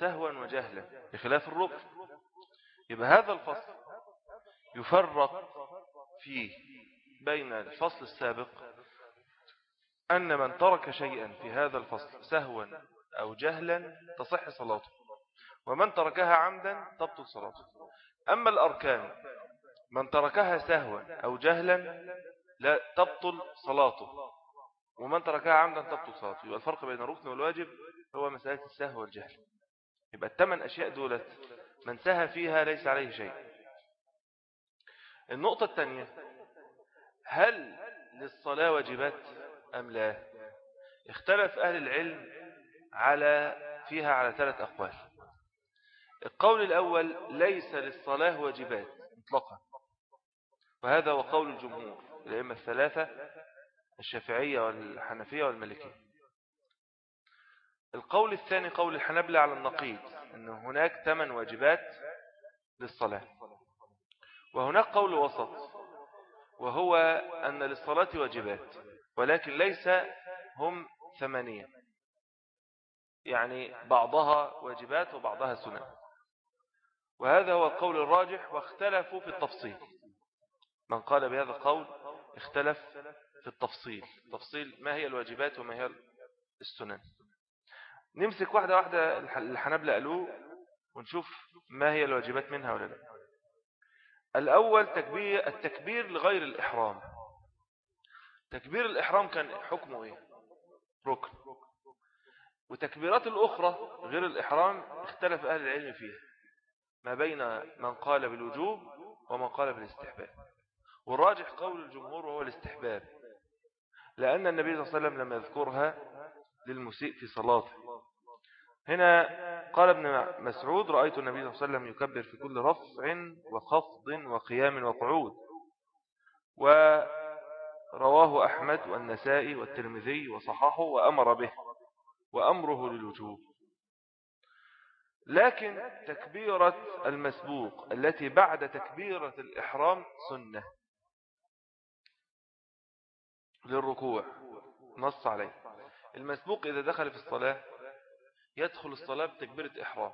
سهوا وجهلا بخلاف الركن. يبقى هذا الفصل يفرق فيه بين الفصل السابق أن من ترك شيئا في هذا الفصل سهوا أو جهلا تصح صلاته ومن تركها عمدا تبطل صلاته. أما الأركان من تركها سهوا أو جهلا لا تبطل صلاته ومن تركها عمدا تبطل صلاته. يبقى الفرق بين الركن والواجب هو مسألة السهو والجهل. يبقى الثمان أشياء دولت من سهى فيها ليس عليه شيء. النقطة الثانية هل للصلاة واجبات أم لا؟ اختلف أهل العلم على فيها على ثلاث أقوال. القول الأول ليس للصلاة واجبات مطلقا وهذا هو قول الجمهور الأئمة الثلاثة الشافعية والحنفية والمالكية. القول الثاني قول الحنبلة على النقيض أن هناك ثمان واجبات للصلاة. وهناك قول وسط وهو أن للصلاة واجبات ولكن ليس هم ثمانية. يعني بعضها واجبات وبعضها سنة وهذا هو القول الراجح واختلفوا في التفصيل. من قال بهذا القول اختلف في التفصيل. تفصيل ما هي الواجبات وما هي السنن. نمسك واحدة واحدة الحنبلة قالوه ونشوف ما هي الواجبات منها ولا لا. الأول تكبير التكبير لغير الإحرام. تكبير الإحرام كان حكمه إيه؟ ركن. وتكبيرات الأخرى غير الإحرام اختلف أهل العلم فيها. ما بين من قال بالوجوب ومن قال بالاستحباب. والراجح قول الجمهور وهو الاستحباب. لأن النبي صلى الله عليه وسلم لم يذكرها للمسيء في صلاته. هنا قال ابن مسعود رأيت النبي صلى الله عليه وسلم يكبر في كل رفع وخفض وقيام وقعود. ورواه أحمد والنسائي والترمذي وصححه وأمر به وأمره للوجوب. لكن تكبيرة المسبوق التي بعد تكبيرة الإحرام سنة للركوع نص عليه. المسبوق إذا دخل في الصلاة يدخل الصلاة بتكبيرة إحرام.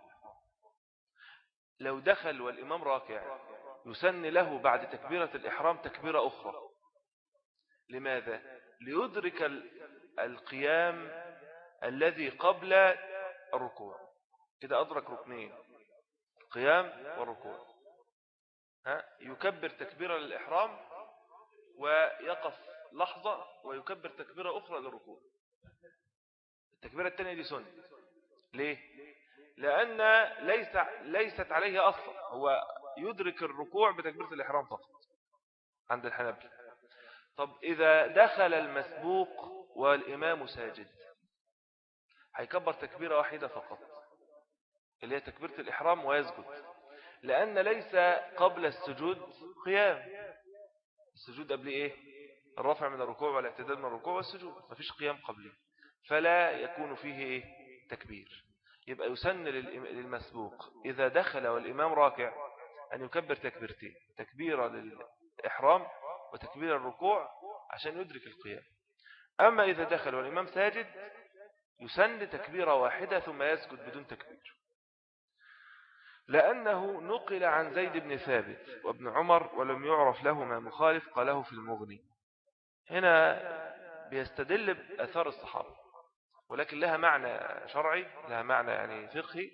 لو دخل والإمام راكع يسن له بعد تكبيرة الإحرام تكبيرة أخرى. لماذا؟ ليدرك القيام الذي قبل الركوع. كده أدرك ركنين القيام والركوع. ها؟ يكبر تكبيرة للإحرام ويقف لحظة ويكبر تكبيرة أخرى للركوع. التكبيرة الثانية دي سنة. ليه؟ لأن ليس ليست عليه أصلا هو يدرك الركوع بتكبيرة الإحرام فقط عند الحنبل طب إذا دخل المسبوق والإمام ساجد هيكبر تكبيرة واحدة فقط اللي هي تكبيرة الإحرام ويسجد. لأن ليس قبل السجود قيام. السجود قبل إيه؟ الرفع من الركوع والاعتدال من الركوع والسجود. مفيش قيام قبله. فلا يكون فيه إيه؟ تكبير. يبقى يسن للمسبوق. إذا دخل والإمام راكع أن يكبر تكبيرتين تكبيرة للإحرام وتكبير الركوع عشان يدرك القيام. أما إذا دخل والإمام ساجد يسن تكبيرة واحدة ثم يسجد بدون تكبير. لأنه نقل عن زيد بن ثابت وابن عمر ولم يعرف لهما مخالف قاله في المغني. هنا بيستدل بأثار الصحابة. ولكن لها معنى شرعي لها معنى يعني فقهي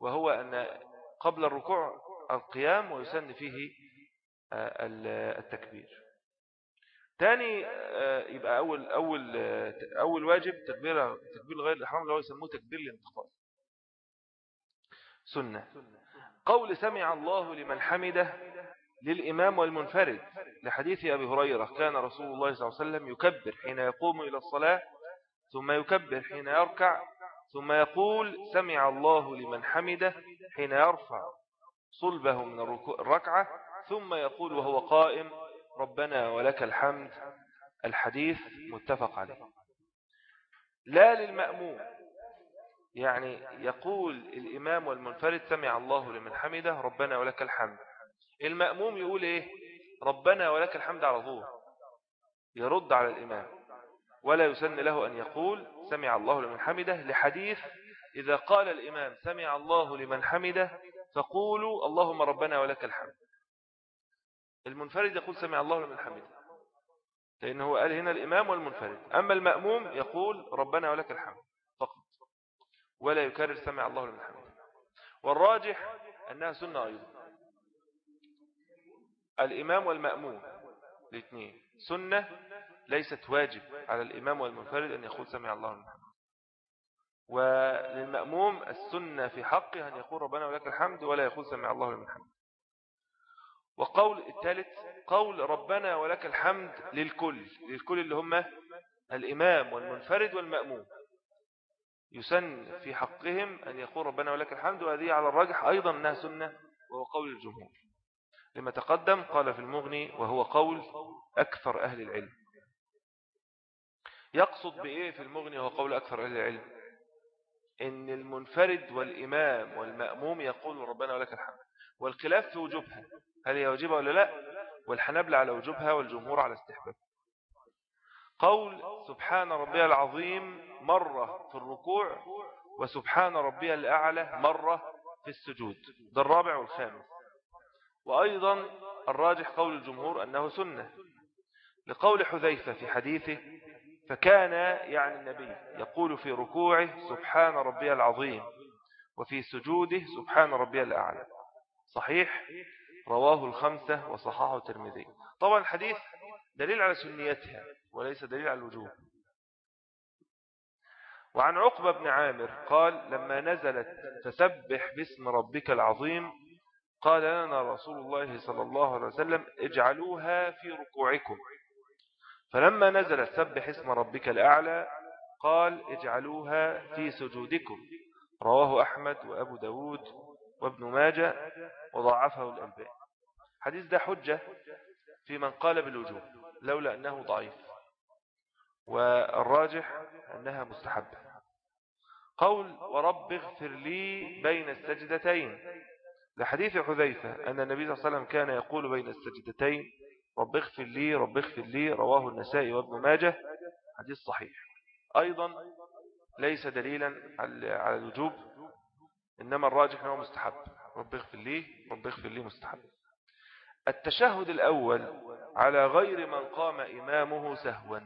وهو أن قبل الركوع القيام ويسن فيه آه، التكبير. تاني آه، يبقى أول, أول, آه، أول واجب تكبير, تكبير غير الإحرام اللي هو يسموه تكبير الانتقال. سنة. قول سمع الله لمن حمده للإمام والمنفرد. لحديث أبي هريرة كان رسول الله صلى الله عليه وسلم يكبر حين يقوم إلى الصلاة ثم يكبر حين يركع ثم يقول سمع الله لمن حمده حين يرفع صلبه من الركعة ثم يقول وهو قائم ربنا ولك الحمد الحديث متفق عليه. لا للمأموم يعني يقول الإمام والمنفرد سمع الله لمن حمده ربنا ولك الحمد. المأموم يقول إيه؟ ربنا ولك الحمد على ظهور يرد على الإمام. ولا يسن له أن يقول سمع الله لمن حمده لحديث إذا قال الإمام سمع الله لمن حمده فقولوا اللهم ربنا ولك الحمد. المنفرد يقول سمع الله لمن حمده لأنه قال هنا الإمام والمنفرد. أما المأموم يقول ربنا ولك الحمد فقط ولا يكرر سمع الله لمن حمده. والراجح أنها سنة أيضا. الإمام والمأموم الاثنين سنة ليست واجب على الإمام والمنفرد أن يقول سمع الله لمن حمده. وللمأموم السنة في حقه أن يقول ربنا ولك الحمد ولا يقول سمع الله لمن حمد وقول الثالث قول ربنا ولك الحمد للكل للكل اللي هم الإمام والمنفرد والمأموم. يسن في حقهم أن يقول ربنا ولك الحمد وهذه على الراجح أيضا أنها سنة وهو قول الجمهور. لما تقدم قال في المغني وهو قول أكثر أهل العلم. يقصد بإيه في المغني وهو قول أكثر أهل العلم؟ إن المنفرد والإمام والمأموم يقول ربنا ولك الحمد. والخلاف في وجوبها هل هي واجبة ولا لا؟ والحنبل على وجوبها والجمهور على استحباب. قول سبحان ربي العظيم مرة في الركوع وسبحان ربي الأعلى مرة في السجود ده الرابع والخامس. وأيضا الراجح قول الجمهور أنه سنة. لقول حذيفة في حديثه فكان يعني النبي يقول في ركوعه سبحان ربي العظيم وفي سجوده سبحان ربي الأعلى. صحيح؟ رواه الخمسة وصححه الترمذي. طبعا الحديث دليل على سنيتها وليس دليل على الوجوب. وعن عقبة بن عامر قال لما نزلت فسبح باسم ربك العظيم قال لنا رسول الله صلى الله عليه وسلم اجعلوها في ركوعكم. فلما نزلت سبح اسم ربك الأعلى قال اجعلوها في سجودكم. رواه أحمد وأبو داود وابن ماجة وضعفه الألبان حديث ده حجة في من قال بالوجوب لولا أنه ضعيف. والراجح أنها مستحبة. قول ورب اغفر لي بين السجدتين. لحديث حذيفة أن النبي صلى الله عليه وسلم كان يقول بين السجدتين رب اغفر لي رب اغفر لي رواه النسائي وابن ماجه حديث صحيح. أيضا ليس دليلا على الوجوب إنما الراجح أنه مستحب. رب اغفر لي رب اغفر لي مستحب. التشهد الأول على غير من قام إمامه سهوا.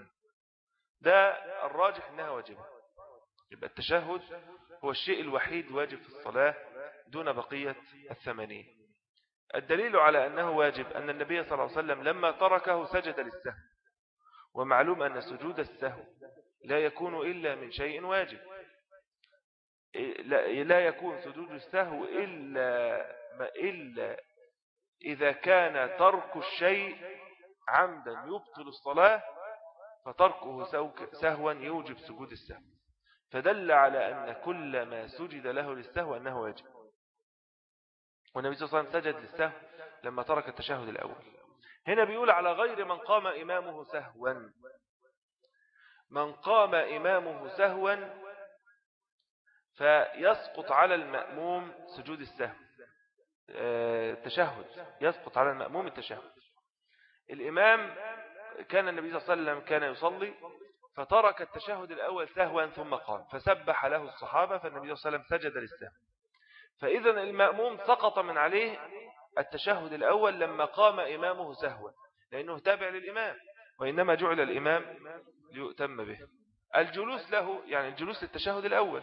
ده الراجح أنها واجبة. يبقى التشهد هو الشيء الوحيد واجب في الصلاة دون بقية الثمانين. الدليل على أنه واجب أن النبي صلى الله عليه وسلم لما تركه سجد للسهو. ومعلوم أن سجود السهو لا يكون إلا من شيء واجب. لا يكون سجود السهو إلا, إلا إذا كان ترك الشيء عمدا يبطل الصلاة فتركه سهوا يوجب سجود السهو. فدل على أن كل ما سجد له للسهو أنه واجب. والنبي صلى الله عليه وسلم سجد للسهو لما ترك التشهد الأول. هنا بيقول على غير من قام إمامه سهوا. من قام إمامه سهوا فيسقط على المأموم سجود السهو. التشهد. آه، يسقط على المأموم التشهد. الإمام كان النبي صلى الله عليه وسلم كان يصلي فترك التشهد الأول سهوا ثم قام فسبح له الصحابة فالنبي صلى الله عليه وسلم سجد للسهو. فإذا المأموم سقط من عليه التشهد الأول لما قام إمامه سهوا لأنه تابع للإمام وإنما جعل الإمام ليؤتم به. الجلوس له يعني الجلوس للتشهد الأول.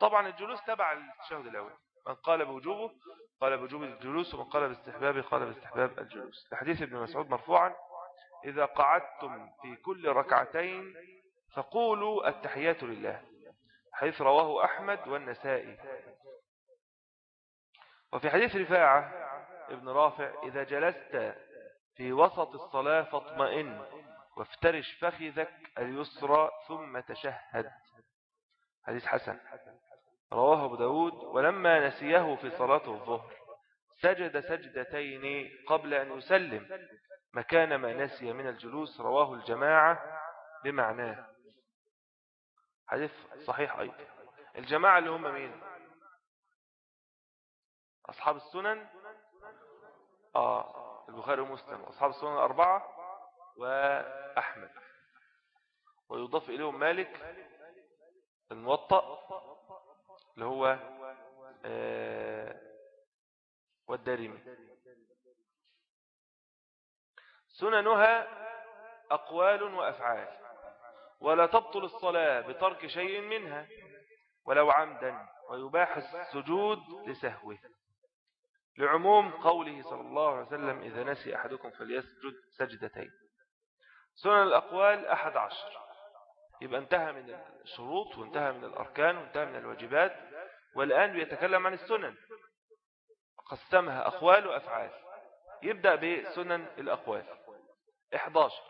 طبعا الجلوس تبع للتشهد الأول. من قال بوجوبه قال بوجوب الجلوس ومن قال باستحبابه قال باستحباب الجلوس. الحديث ابن مسعود مرفوعا إذا قعدتم في كل ركعتين فقولوا التحيات لله حيث رواه أحمد والنسائي. وفي حديث رفاعة ابن رافع إذا جلست في وسط الصلاة فاطمئن وافترش فخذك اليسرى ثم تشهد. حديث حسن. رواه أبو داود ولما نسيه في صلاة الظهر سجد سجدتين قبل أن يسلم مكان ما نسي من الجلوس رواه الجماعة بمعناه. حديث صحيح أيضا. الجماعة اللي هم مين؟ أصحاب السنن آه البخاري ومسلم أصحاب السنن الأربعة وأحمد. ويضاف إليهم مالك الموطأ اللي هو آه، والدارمي. سننها أقوال وأفعال ولا تبطل الصلاة بترك شيء منها ولو عمدا ويباح السجود لسهوه. لعموم قوله صلى الله عليه وسلم إذا نسي أحدكم فليسجد سجدتين. سنن الأقوال أحد عشر. يبقى انتهى من الشروط وانتهى من الأركان وانتهى من الواجبات والآن بيتكلم عن السنن. قسمها أقوال وأفعال. يبدأ بسنن الأقوال. 11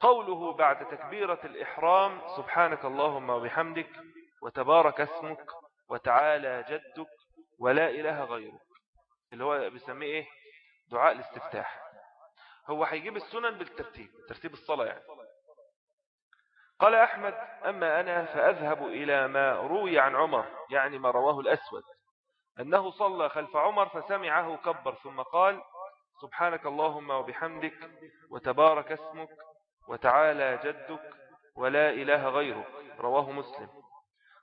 قوله بعد تكبيرة الإحرام سبحانك اللهم وبحمدك وتبارك اسمك وتعالى جدك ولا إله غيرك. اللي هو بيسميه إيه؟ دعاء الاستفتاح. هو هيجيب السنن بالترتيب ترتيب الصلاة يعني. قال أحمد أما أنا فأذهب إلى ما روي عن عمر يعني ما رواه الأسود. أنه صلى خلف عمر فسمعه كبر ثم قال سبحانك اللهم وبحمدك وتبارك اسمك وتعالى جدك ولا إله غيرك. رواه مسلم.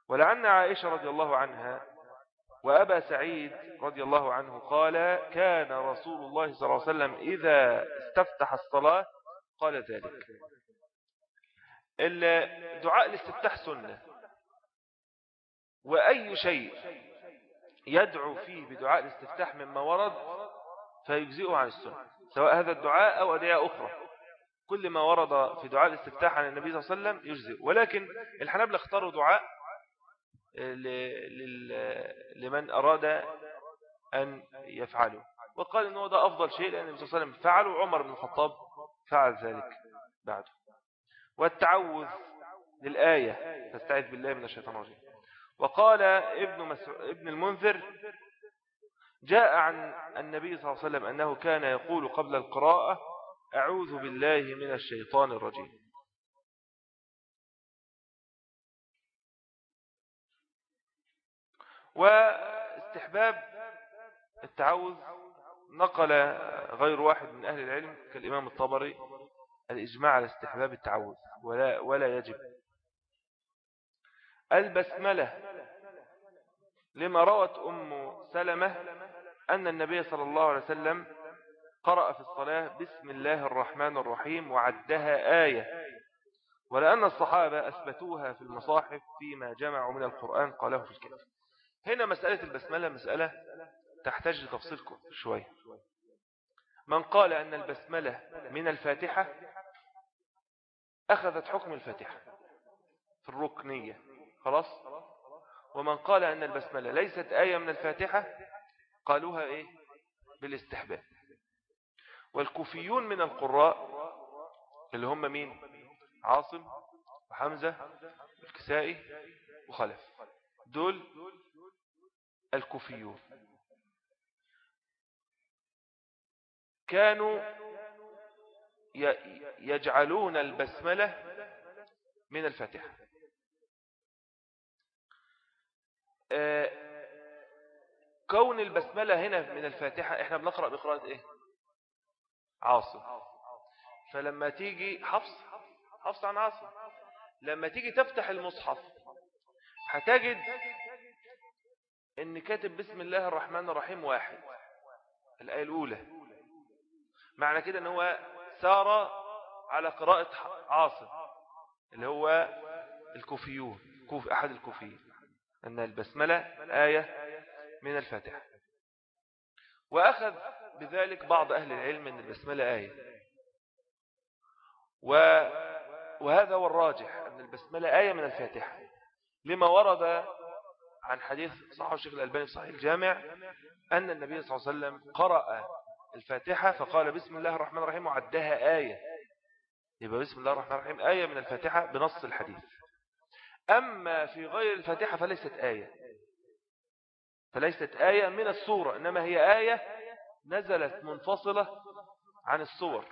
ولعن عائشة رضي الله عنها وأبا سعيد رضي الله عنه قال كان رسول الله صلى الله عليه وسلم إذا استفتح الصلاة قال ذلك. الدعاء الاستفتاح سنة. وأي شيء يدعو فيه بدعاء الاستفتاح مما ورد فيجزئه عن السنة سواء هذا الدعاء أو أدعاء أخرى. كل ما ورد في دعاء الاستفتاح عن النبي صلى الله عليه وسلم يجزئ. ولكن الحنابلة اختاروا دعاء لمن أراد أن يفعله. وقال أنه ده أفضل شيء لأن النبي صلى الله عليه وسلم فعله وعمر بن الخطاب فعل ذلك بعده. والتعوذ للآية تستعيذ بالله من الشيطان الرجيم. وقال ابن. ابن المنذر جاء عن النبي صلى الله عليه وسلم أنه كان يقول قبل القراءة أعوذ بالله من الشيطان الرجيم. واستحباب التعوذ. نقل غير واحد من أهل العلم كالإمام الطبري الإجماع على استحباب التعوذ ولا, ولا يجب. البسملة لما روت أم سلمة أن النبي صلى الله عليه وسلم قرأ في الصلاة بسم الله الرحمن الرحيم وعدها آية. ولأن الصحابة أثبتوها في المصاحف فيما جمعوا من القرآن قاله في الكتاب. هنا مسألة البسملة مسألة تحتاج لتفصيلكم شوية. من قال أن البسملة من الفاتحة أخذت حكم الفاتحة في الركنية. خلاص؟ ومن قال أن البسملة ليست آية من الفاتحة قالوها إيه؟ بالاستحباب. والكوفيون من القراء اللي هم مين؟ عاصم وحمزة والكسائي وخلف. دول الكوفيون. كانوا يجعلون البسملة من الفاتحة. آه، كون البسملة هنا من الفاتحة إحنا بنقرأ بقراءة إيه؟ عاصم. فلما تيجي حفص حفص عن عاصم. لما تيجي تفتح المصحف هتجد إن كاتب بسم الله الرحمن الرحيم واحد. الآية الأولى. معنى كده إن هو سار على قراءة عاصم اللي هو الكوفيون كوف أحد الكوفيين. أن البسملة آية من الفاتحة. وأخذ بذلك بعض أهل العلم أن البسملة آية. وهذا هو الراجح أن البسملة آية من الفاتحة. لما ورد عن حديث صحيح الشيخ الألباني في صحيح الجامع أن النبي صلى الله عليه وسلم قرأ الفاتحة فقال بسم الله الرحمن الرحيم وعدها آية. يبقى بسم الله الرحمن الرحيم آية من الفاتحة بنص الحديث. أما في غير الفاتحة فليست آية. فليست آية من السورة إنما هي آية نزلت منفصلة عن الصور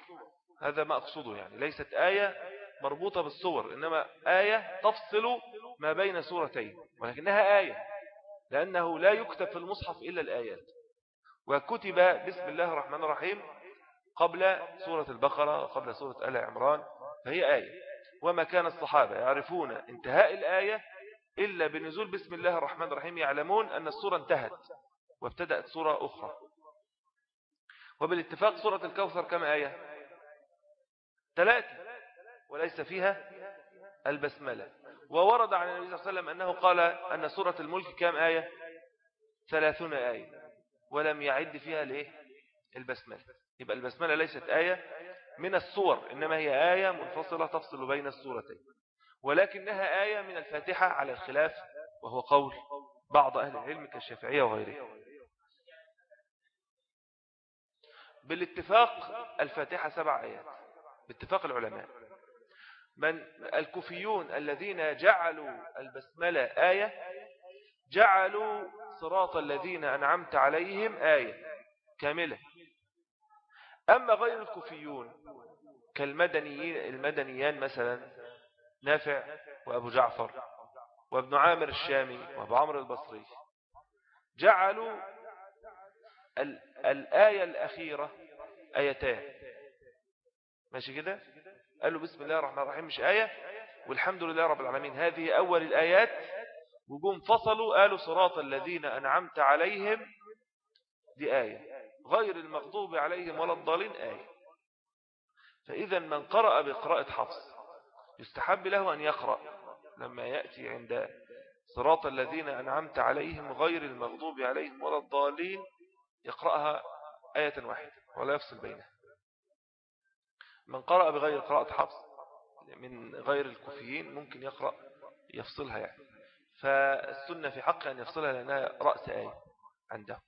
هذا ما أقصده يعني. ليست آية مربوطة بالصور إنما آية تفصل ما بين سورتين ولكنها آية لأنه لا يكتب في المصحف إلا الآيات. وكتب بسم الله الرحمن الرحيم قبل سورة البقرة وقبل سورة آل عمران فهي آية. وما كان الصحابة يعرفون انتهاء الآية إلا بنزول بسم الله الرحمن الرحيم يعلمون أن السورة انتهت وابتدأت سورة أخرى. وبالاتفاق سورة الكوثر كم آية؟ ثلاثة وليس فيها البسملة. وورد عن النبي صلى الله عليه وسلم أنه قال أن سورة الملك كم آية؟ ثلاثون آية. ولم يعد فيها ليه البسملة. يبقى البسملة ليست آية من الصور إنما هي آية منفصلة تفصل بين السورتين. ولكنها آية من الفاتحة على الخلاف وهو قول بعض أهل العلم كالشافعية وغيره بالاتفاق الفاتحة سبع آيات باتفاق العلماء. من الكوفيون الذين جعلوا البسملة آية جعلوا صراط الذين أنعمت عليهم آية كاملة. أما غير الكوفيون كالمدنيين المدنيان مثلا نافع وأبو جعفر وابن عامر الشامي وأبو عمرو البصري جعلوا الآية الأخيرة آيتان. ماشي كده؟ قالوا بسم الله الرحمن الرحيم مش آية؟ والحمد لله رب العالمين. هذه أول الآيات. وجوم فصلوا قالوا صراط الذين أنعمت عليهم دي آية. غير المغضوب عليهم ولا الضالين آية. فإذا من قرأ بقراءة حفص يستحب له أن يقرأ لما يأتي عند صراط الذين أنعمت عليهم غير المغضوب عليهم ولا الضالين يقرأها آية واحدة ولا يفصل بينها. من قرأ بغير قراءة حفص من غير الكوفيين ممكن يقرأ يفصلها يعني. فالسنة في حق أن يفصلها لأنها رأس آية عنده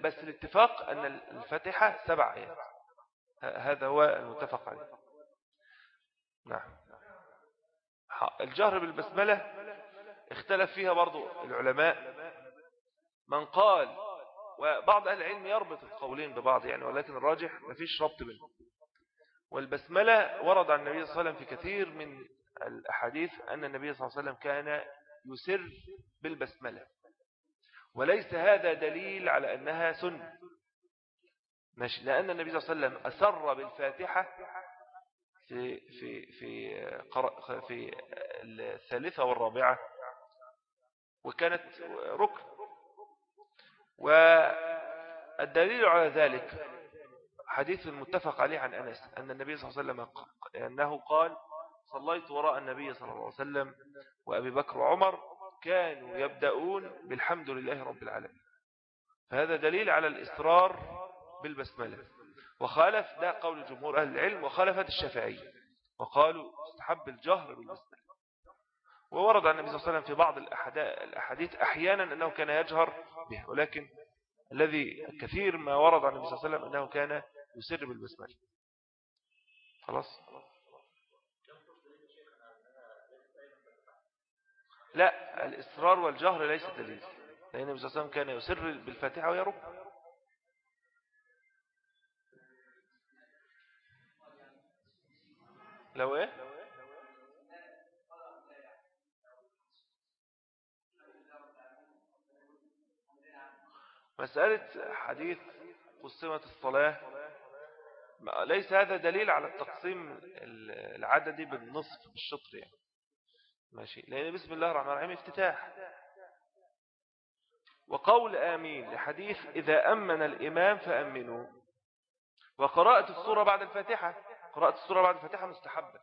بس الاتفاق أن الفاتحة سبع آيات. هذا هو المتفق عليه. نعم. الجهر بالبسملة اختلف فيها برضو العلماء. من قال وبعض أهل العلم يربط القولين ببعض يعني ولكن الراجح ما فيش ربط بينهم. والبسملة ورد عن النبي صلى الله عليه وسلم في كثير من الأحاديث أن النبي صلى الله عليه وسلم كان يسر بالبسملة. وليس هذا دليل على أنها سنة. لأن النبي صلى الله عليه وسلم أسر بالفاتحة في في في في الثالثة والرابعة وكانت ركن. والدليل على ذلك حديث متفق عليه عن أنس أن النبي صلى الله عليه وسلم أنه قال صليت وراء النبي صلى الله عليه وسلم وأبي بكر وعمر كانوا يبدأون بالحمد لله رب العالمين. فهذا دليل على الإصرار بالبسملة. وخالف ده قول جمهور أهل العلم وخالفت الشافعية وقالوا استحب الجهر بالبسملة. وورد عن النبي صلى الله عليه وسلم في بعض الأحاديث أحيانا أنه كان يجهر به ولكن الذي كثير ما ورد عن النبي صلى الله عليه وسلم أنه كان يسر بالبسملة. خلاص؟ لا الإصرار والجهر ليس دليل. لأن النبي صلى الله عليه وسلم كان يسر بالفاتحة ويرب لو إيه؟ مسألة حديث قسمت الصلاة ليس هذا دليل على التقسيم العددي بالنصف بالشطر يعني. ماشي. لأن بسم الله الرحمن الرحيم افتتاح. وقول آمين لحديث إذا أمن الإمام فأمنوا. وقراءة السورة بعد الفاتحة. قراءة السورة بعد الفاتحة مستحبة.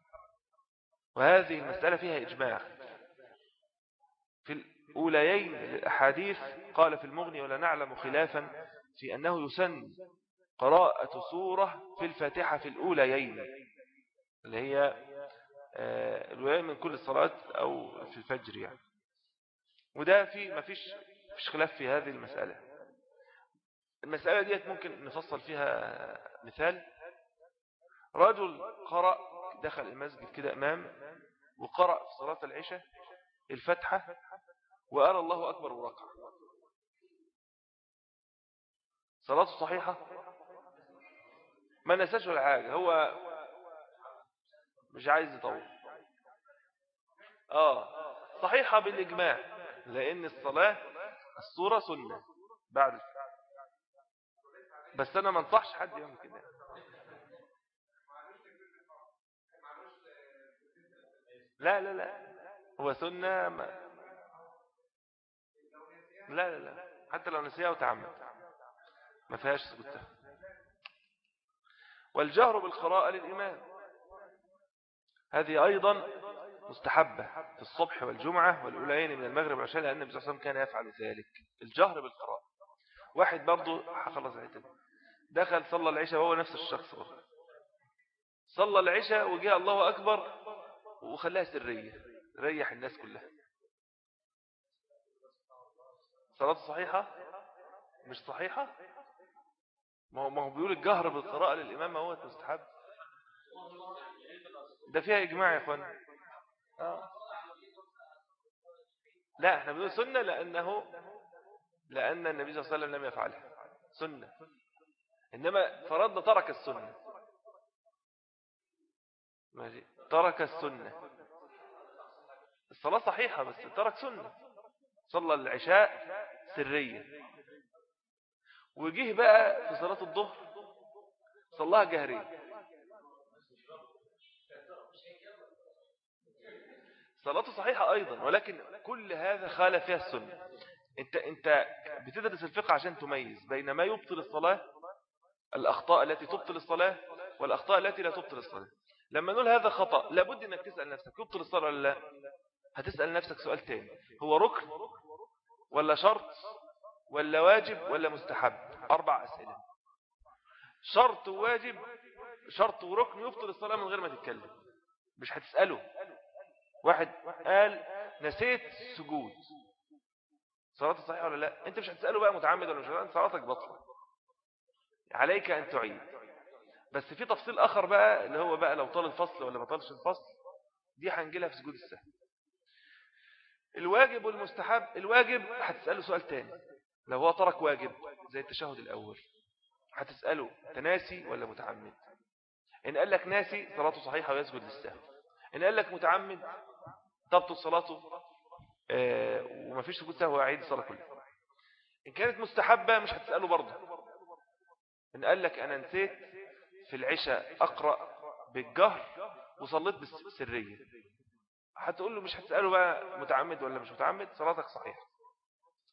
وهذه المسألة فيها إجماع. في الأوليين للأحاديث قال في المغني ولا نعلم خلافا في أنه يسن قراءة سورة في الفاتحة في الأوليين اللي هي آه، الولاية من كل الصلاة أو في الفجر يعني. وده في ما فيش فيش خلاف في هذه المسألة. المسألة ديت ممكن نفصل فيها مثال. رجل قرأ دخل المسجد كده أمام وقرأ في صلاة العشاء الفتحة وقال الله أكبر وركع صلاته صحيحة؟ ما نساش ولا حاجة. هو مش عايز يطول. آه. صحيحة بالإجماع لأن الصلاة الصورة سنة. بعد بس أنا ما أنصحش حد يعمل كده. لا لا لا. هو سنة لا لا لا. حتى لو نسيها وتعمد. ما فيهاش سجود سهو والجهر بالقراءة للإمام. هذه أيضا مستحبة في الصبح والجمعة والأولين من المغرب والعشاء لأن النبي صلى الله عليه وسلم كان يفعل ذلك. الجهر بالقراءة. واحد برضو خلص عيتك دخل صلى العشاء وهو نفس الشخص برضو. صلى العشاء وجاء الله أكبر وخلاها سرية ريح الناس كلها. صلاة صحيحة؟ مش صحيحة؟ ما هو, بيقول الجهر بالقراءة للإمام هو مستحب ده فيها إجماع يا أخوان. آه. لا إحنا بنقول سنة لأنه لأن النبي صلى الله عليه وسلم لم يفعلها. سنة. إنما فرضنا ترك السنة. ماشي. ترك السنة. الصلاة صحيحة بس ترك سنة. صلى العشاء سرية وجيه بقى في صلاة الظهر. صلاها جهرية صلاته صحيحة أيضا ولكن كل هذا خالف فيها السنة. أنت, أنت بتدرس الفقه عشان تميز بين ما يبطل الصلاة الأخطاء التي تبطل الصلاة والأخطاء التي لا تبطل الصلاة. لما نقول هذا خطأ لابد أنك تسأل نفسك يبطل الصلاة ولا لا؟ هتسأل نفسك سؤال تاني. هو ركن ولا شرط ولا واجب ولا مستحب؟ أربع أسئلة. شرط وواجب شرط وركن يبطل الصلاة من غير ما تتكلم. مش هتسأله. واحد قال نسيت سجود. صلاتك صحيحة ولا لا؟ أنت مش هتسأله بقى متعمد ولا مش هتسأله صلاتك بطلة عليك أن تعيد. بس في تفصيل آخر بقى اللي هو بقى لو طال الفصل ولا ما طالش الفصل دي هنجيلها في سجود السهل الواجب والمستحب الواجب هتسأله سؤال تاني. لو هو ترك واجب زي التشهد الأول. هتسأله تناسي ولا متعمد؟ إن قال لك ناسي صلاته صحيحة ويسجد للسهل إن قال لك متعمد تبطل صلاته آه وما فيش سجود سهو وعيد الصلاة كلها. إن كانت مستحبة مش هتسأله برضه. إن قال لك أنا نسيت في العشاء أقرأ بالجهر وصليت بالسرية. هتقول له مش هتسأله بقى متعمد ولا مش متعمد؟ صلاتك صحيحة.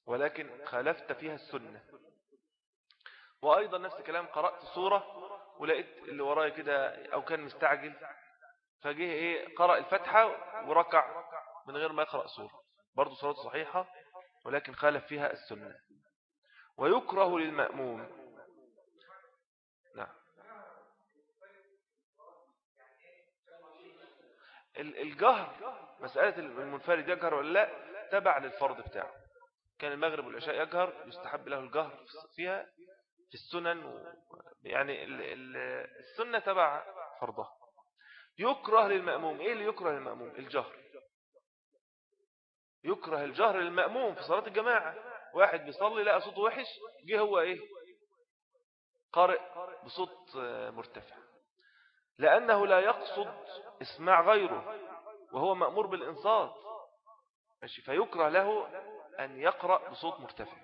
ولكن خالفت فيها السنة. وأيضا نفس الكلام قرأت سورة ولقيت اللي ورايا كده أو كان مستعجل فجه إيه قرأ الفتحة وركع من غير ما يقرأ سورة. برضو صلاة صحيحة ولكن خالف فيها السنة. ويكره للمأموم. نعم. الجهر مسألة المنفرد يجهر ولا لا تبع للفرض بتاعه. كان المغرب والعشاء يجهر يستحب له الجهر فيها في السنن. يعني السنة تبع فرضها. يكره للمأموم إيه اللي يكره للمأموم؟ الجهر. يكره الجهر للمأموم في صلاة الجماعة. واحد بيصلي لقى صوته وحش جه هو إيه؟ قارئ بصوت مرتفع. لأنه لا يقصد اسماع غيره وهو مأمور بالإنصات. فيكره له أن يقرأ بصوت مرتفع.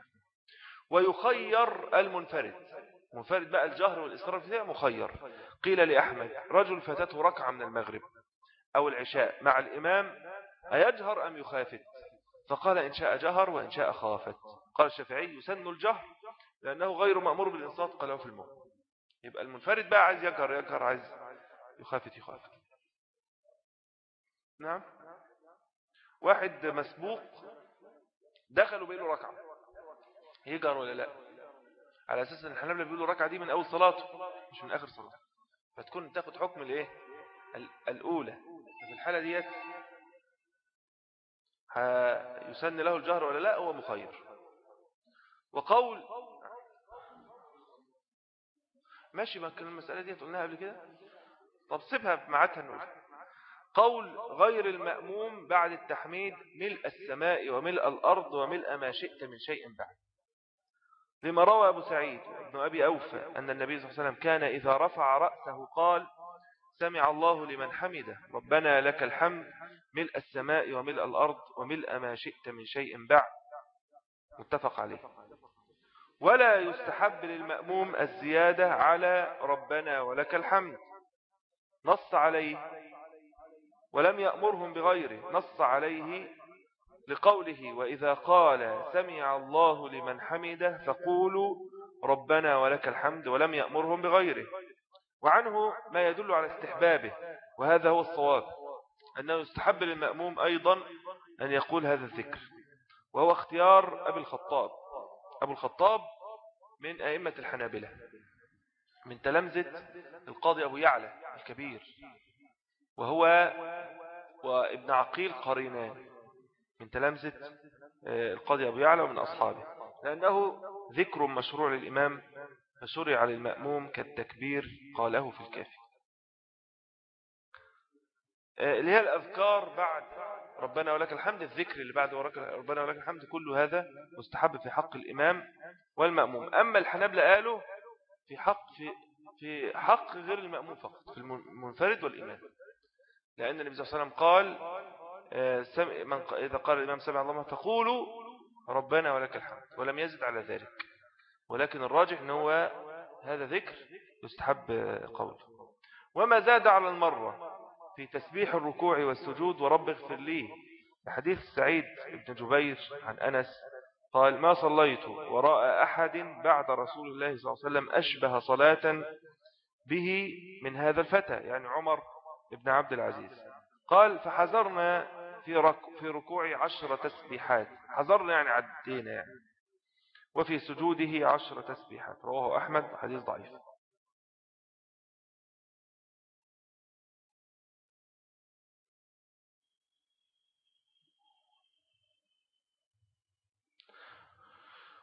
ويخير المنفرد. منفرد بقى الجهر والإصرار فيها مخير. قيل لأحمد رجل فاتته ركعة من المغرب أو العشاء مع الإمام أيجهر أم يخافت؟ فقال إن شاء جهر وإن شاء خافت. قال الشافعي يسن الجهر لأنه غير مأمور بالإنصات قاله في الموت يبقى المنفرد بقى عايز يجهر يجهر عايز يخافت يخافت. نعم. واحد مسبوق دخلوا بينه ركعة. يجهر ولا لا؟ على أساس أن الحنابلة بيقولوا ركعة دي من أول صلاته مش من آخر صلاته فتكون تاخد حكم الإيه؟ الأولى. في الحالة ديت يسن له الجهر ولا لا؟ هو مخير. وقول ماشي ما كان المسألة دي قلناها قبل كده؟ طب سيبها معاتها نقول. قول غير المأموم بعد التحميد ملء السماء وملء الأرض وملء ما شئت من شيء بعد. لما روى أبو سعيد ابن أبي أوفى أن النبي صلى الله عليه وسلم كان إذا رفع رأسه قال سمع الله لمن حمده ربنا لك الحمد ملء السماء وملء الأرض وملء ما شئت من شيء بعد. متفق عليه. ولا يستحب للمأموم الزيادة على ربنا ولك الحمد. نص عليه ولم يأمرهم بغيره نص عليه لقوله وإذا قال سمع الله لمن حمده فقولوا ربنا ولك الحمد ولم يأمرهم بغيره. وعنه ما يدل على استحبابه وهذا هو الصواب أنه يستحب للمأموم أيضا أن يقول هذا الذكر وهو اختيار أبي الخطاب. أبو الخطاب من أئمة الحنابلة من تلمذة القاضي أبو يعلى الكبير وهو وابن عقيل قرينان. من تلامذة القاضي أبو يعلى ومن أصحابه. لأنه ذكر مشروع للإمام فشرع للمأموم كالتكبير قاله في الكافي. آه، اللي هي الأذكار بعد ربنا ولك الحمد الذكر اللي بعد ربنا ولك الحمد كل هذا مستحب في حق الإمام والمأموم. أما الحنابلة قالوا في حق في في حق غير المأموم فقط في المنفرد والإمام. لأن النبي صلى الله عليه وسلم قال آه، إذا قال الإمام سمع الله فقولوا ربنا ولك الحمد ولم يزد على ذلك. ولكن الراجح أنه هذا ذكر يستحب قوله. وما زاد على المرة في تسبيح الركوع والسجود ورب اغفر لي. بحديث سعيد بن جبير عن أنس قال ما صليت وراء أحد بعد رسول الله صلى الله عليه وسلم أشبه صلاة به من هذا الفتى يعني عمر بن عبد العزيز. قال فحذرنا في, رك في ركوع عشر تسبيحات. حذرنا يعني عدينا يعني. وفي سجوده عشر تسبيحات. رواه أحمد حديث ضعيف.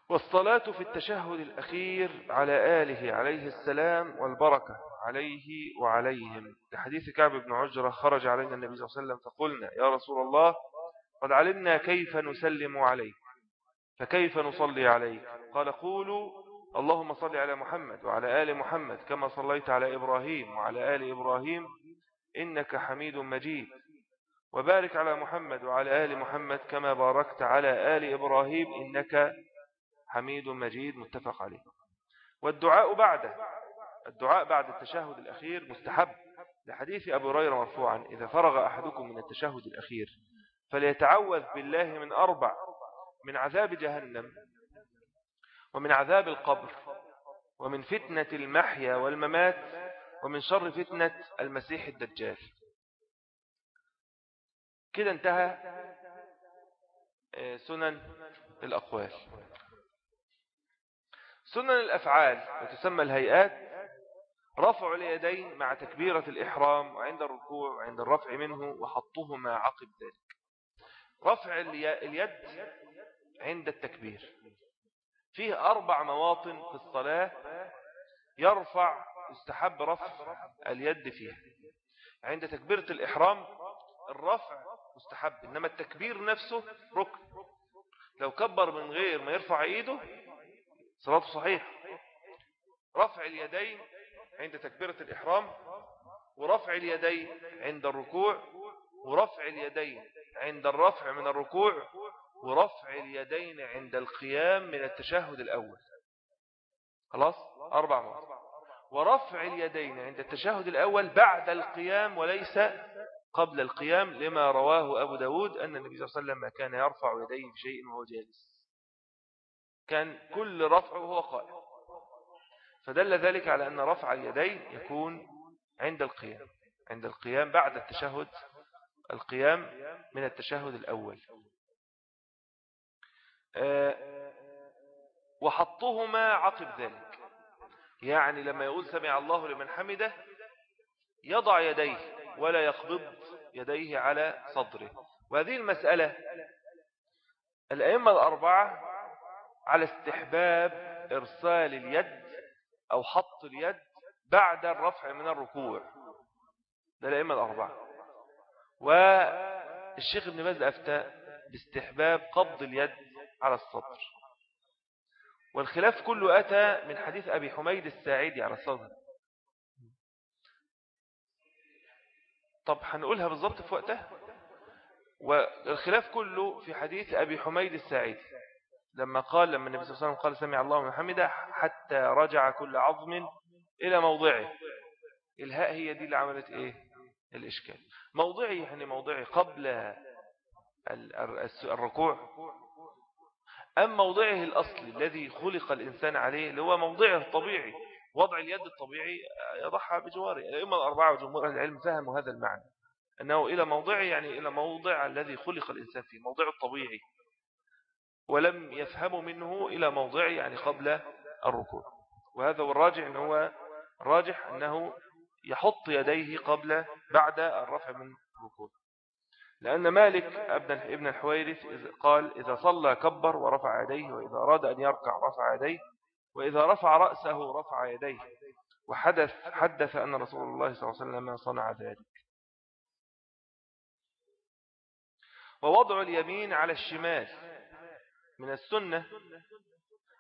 والصلاة في التشهد الأخير على آله عليه السلام والبركة. عليه وعليهم. لحديث كعب بن عجرة خرج علينا النبي صلى الله عليه وسلم فقلنا يا رسول الله قد علمنا كيف نسلم عليك فكيف نصلي عليك؟ قال قولوا اللهم صل على محمد وعلى آل محمد كما صليت على إبراهيم وعلى آل إبراهيم إنك حميد مجيد. وبارك على محمد وعلى آل محمد كما باركت على آل إبراهيم إنك حميد مجيد. متفق عليه. والدعاء بعده. الدعاء بعد التشهد الأخير مستحب. لحديث أبو هريرة مرفوعا إذا فرغ أحدكم من التشهد الأخير فليتعوذ بالله من أربع من عذاب جهنم ومن عذاب القبر ومن فتنة المحيا والممات ومن شر فتنة المسيح الدجال. كده انتهى آه، سنن الأقوال. سنن الأفعال وتسمى الهيئات رفع اليدين مع تكبيرة الإحرام وعند الركوع وعند الرفع منه وحطهما عقب ذلك. رفع اليد عند التكبير. فيه أربع مواطن في الصلاة يرفع يستحب رفع اليد فيها. عند تكبيرة الإحرام الرفع مستحب إنما التكبير نفسه ركن. لو كبر من غير ما يرفع إيده صلاته صحيح رفع اليدين عند تكبيرة الإحرام ورفع اليدين عند الركوع ورفع اليدين عند الرفع من الركوع ورفع اليدين عند القيام من التشهد الأول. خلاص؟ أربع مرات. ورفع اليدين عند التشهد الأول بعد القيام وليس قبل القيام لما رواه أبو داود أن النبي صلى الله عليه وسلم كان يرفع يديه بشيء وهو جالس. كان كل رفع وهو قائم. فدل ذلك على أن رفع اليدين يكون عند القيام عند القيام بعد التشهد القيام من التشهد الأول. آه، وحطهما عقب ذلك. يعني لما يقول سمع الله لمن حمده يضع يديه ولا يقبض يديه على صدره. وهذه المسألة الأئمة الأربعة على استحباب إرسال اليد أو حط اليد بعد الرفع من الركوع. ده الأئمة الأربعة. والشيخ ابن باز أفتى باستحباب قبض اليد على الصدر والخلاف كله أتى من حديث أبي حميد الساعدي على الصدر. طب هنقولها بالضبط في وقتها؟ والخلاف كله في حديث أبي حميد الساعدي. لما قال لما النبي صلى الله عليه وسلم قال سمع الله من حمده حتى رجع كل عظم إلى موضعه. الهاء هي دي اللي عملت إيه؟ الإشكال. موضعي يعني موضعي قبل الركوع. أم موضعه الأصلي الذي خلق الإنسان عليه اللي هو موضعه الطبيعي وضع اليد الطبيعي يضعها بجواره. الأئمة الأربعة وجمهور العلم فهموا هذا المعنى. أنه إلى موضعه يعني إلى موضع الذي خلق الإنسان فيه موضعه الطبيعي. ولم يفهموا منه إلى موضعه يعني قبل الركوع. وهذا هو الراجح أنه هو راجح أنه يحط يديه قبل بعد الرفع من الركوع. لأن مالك ابن الحويرث قال إذا صلى كبر ورفع يديه وإذا أراد أن يركع رفع يديه وإذا رفع رأسه رفع يديه. وحدث حدث أن رسول الله صلى الله عليه وسلم صنع ذلك. ووضع اليمين على الشمال. من السنة.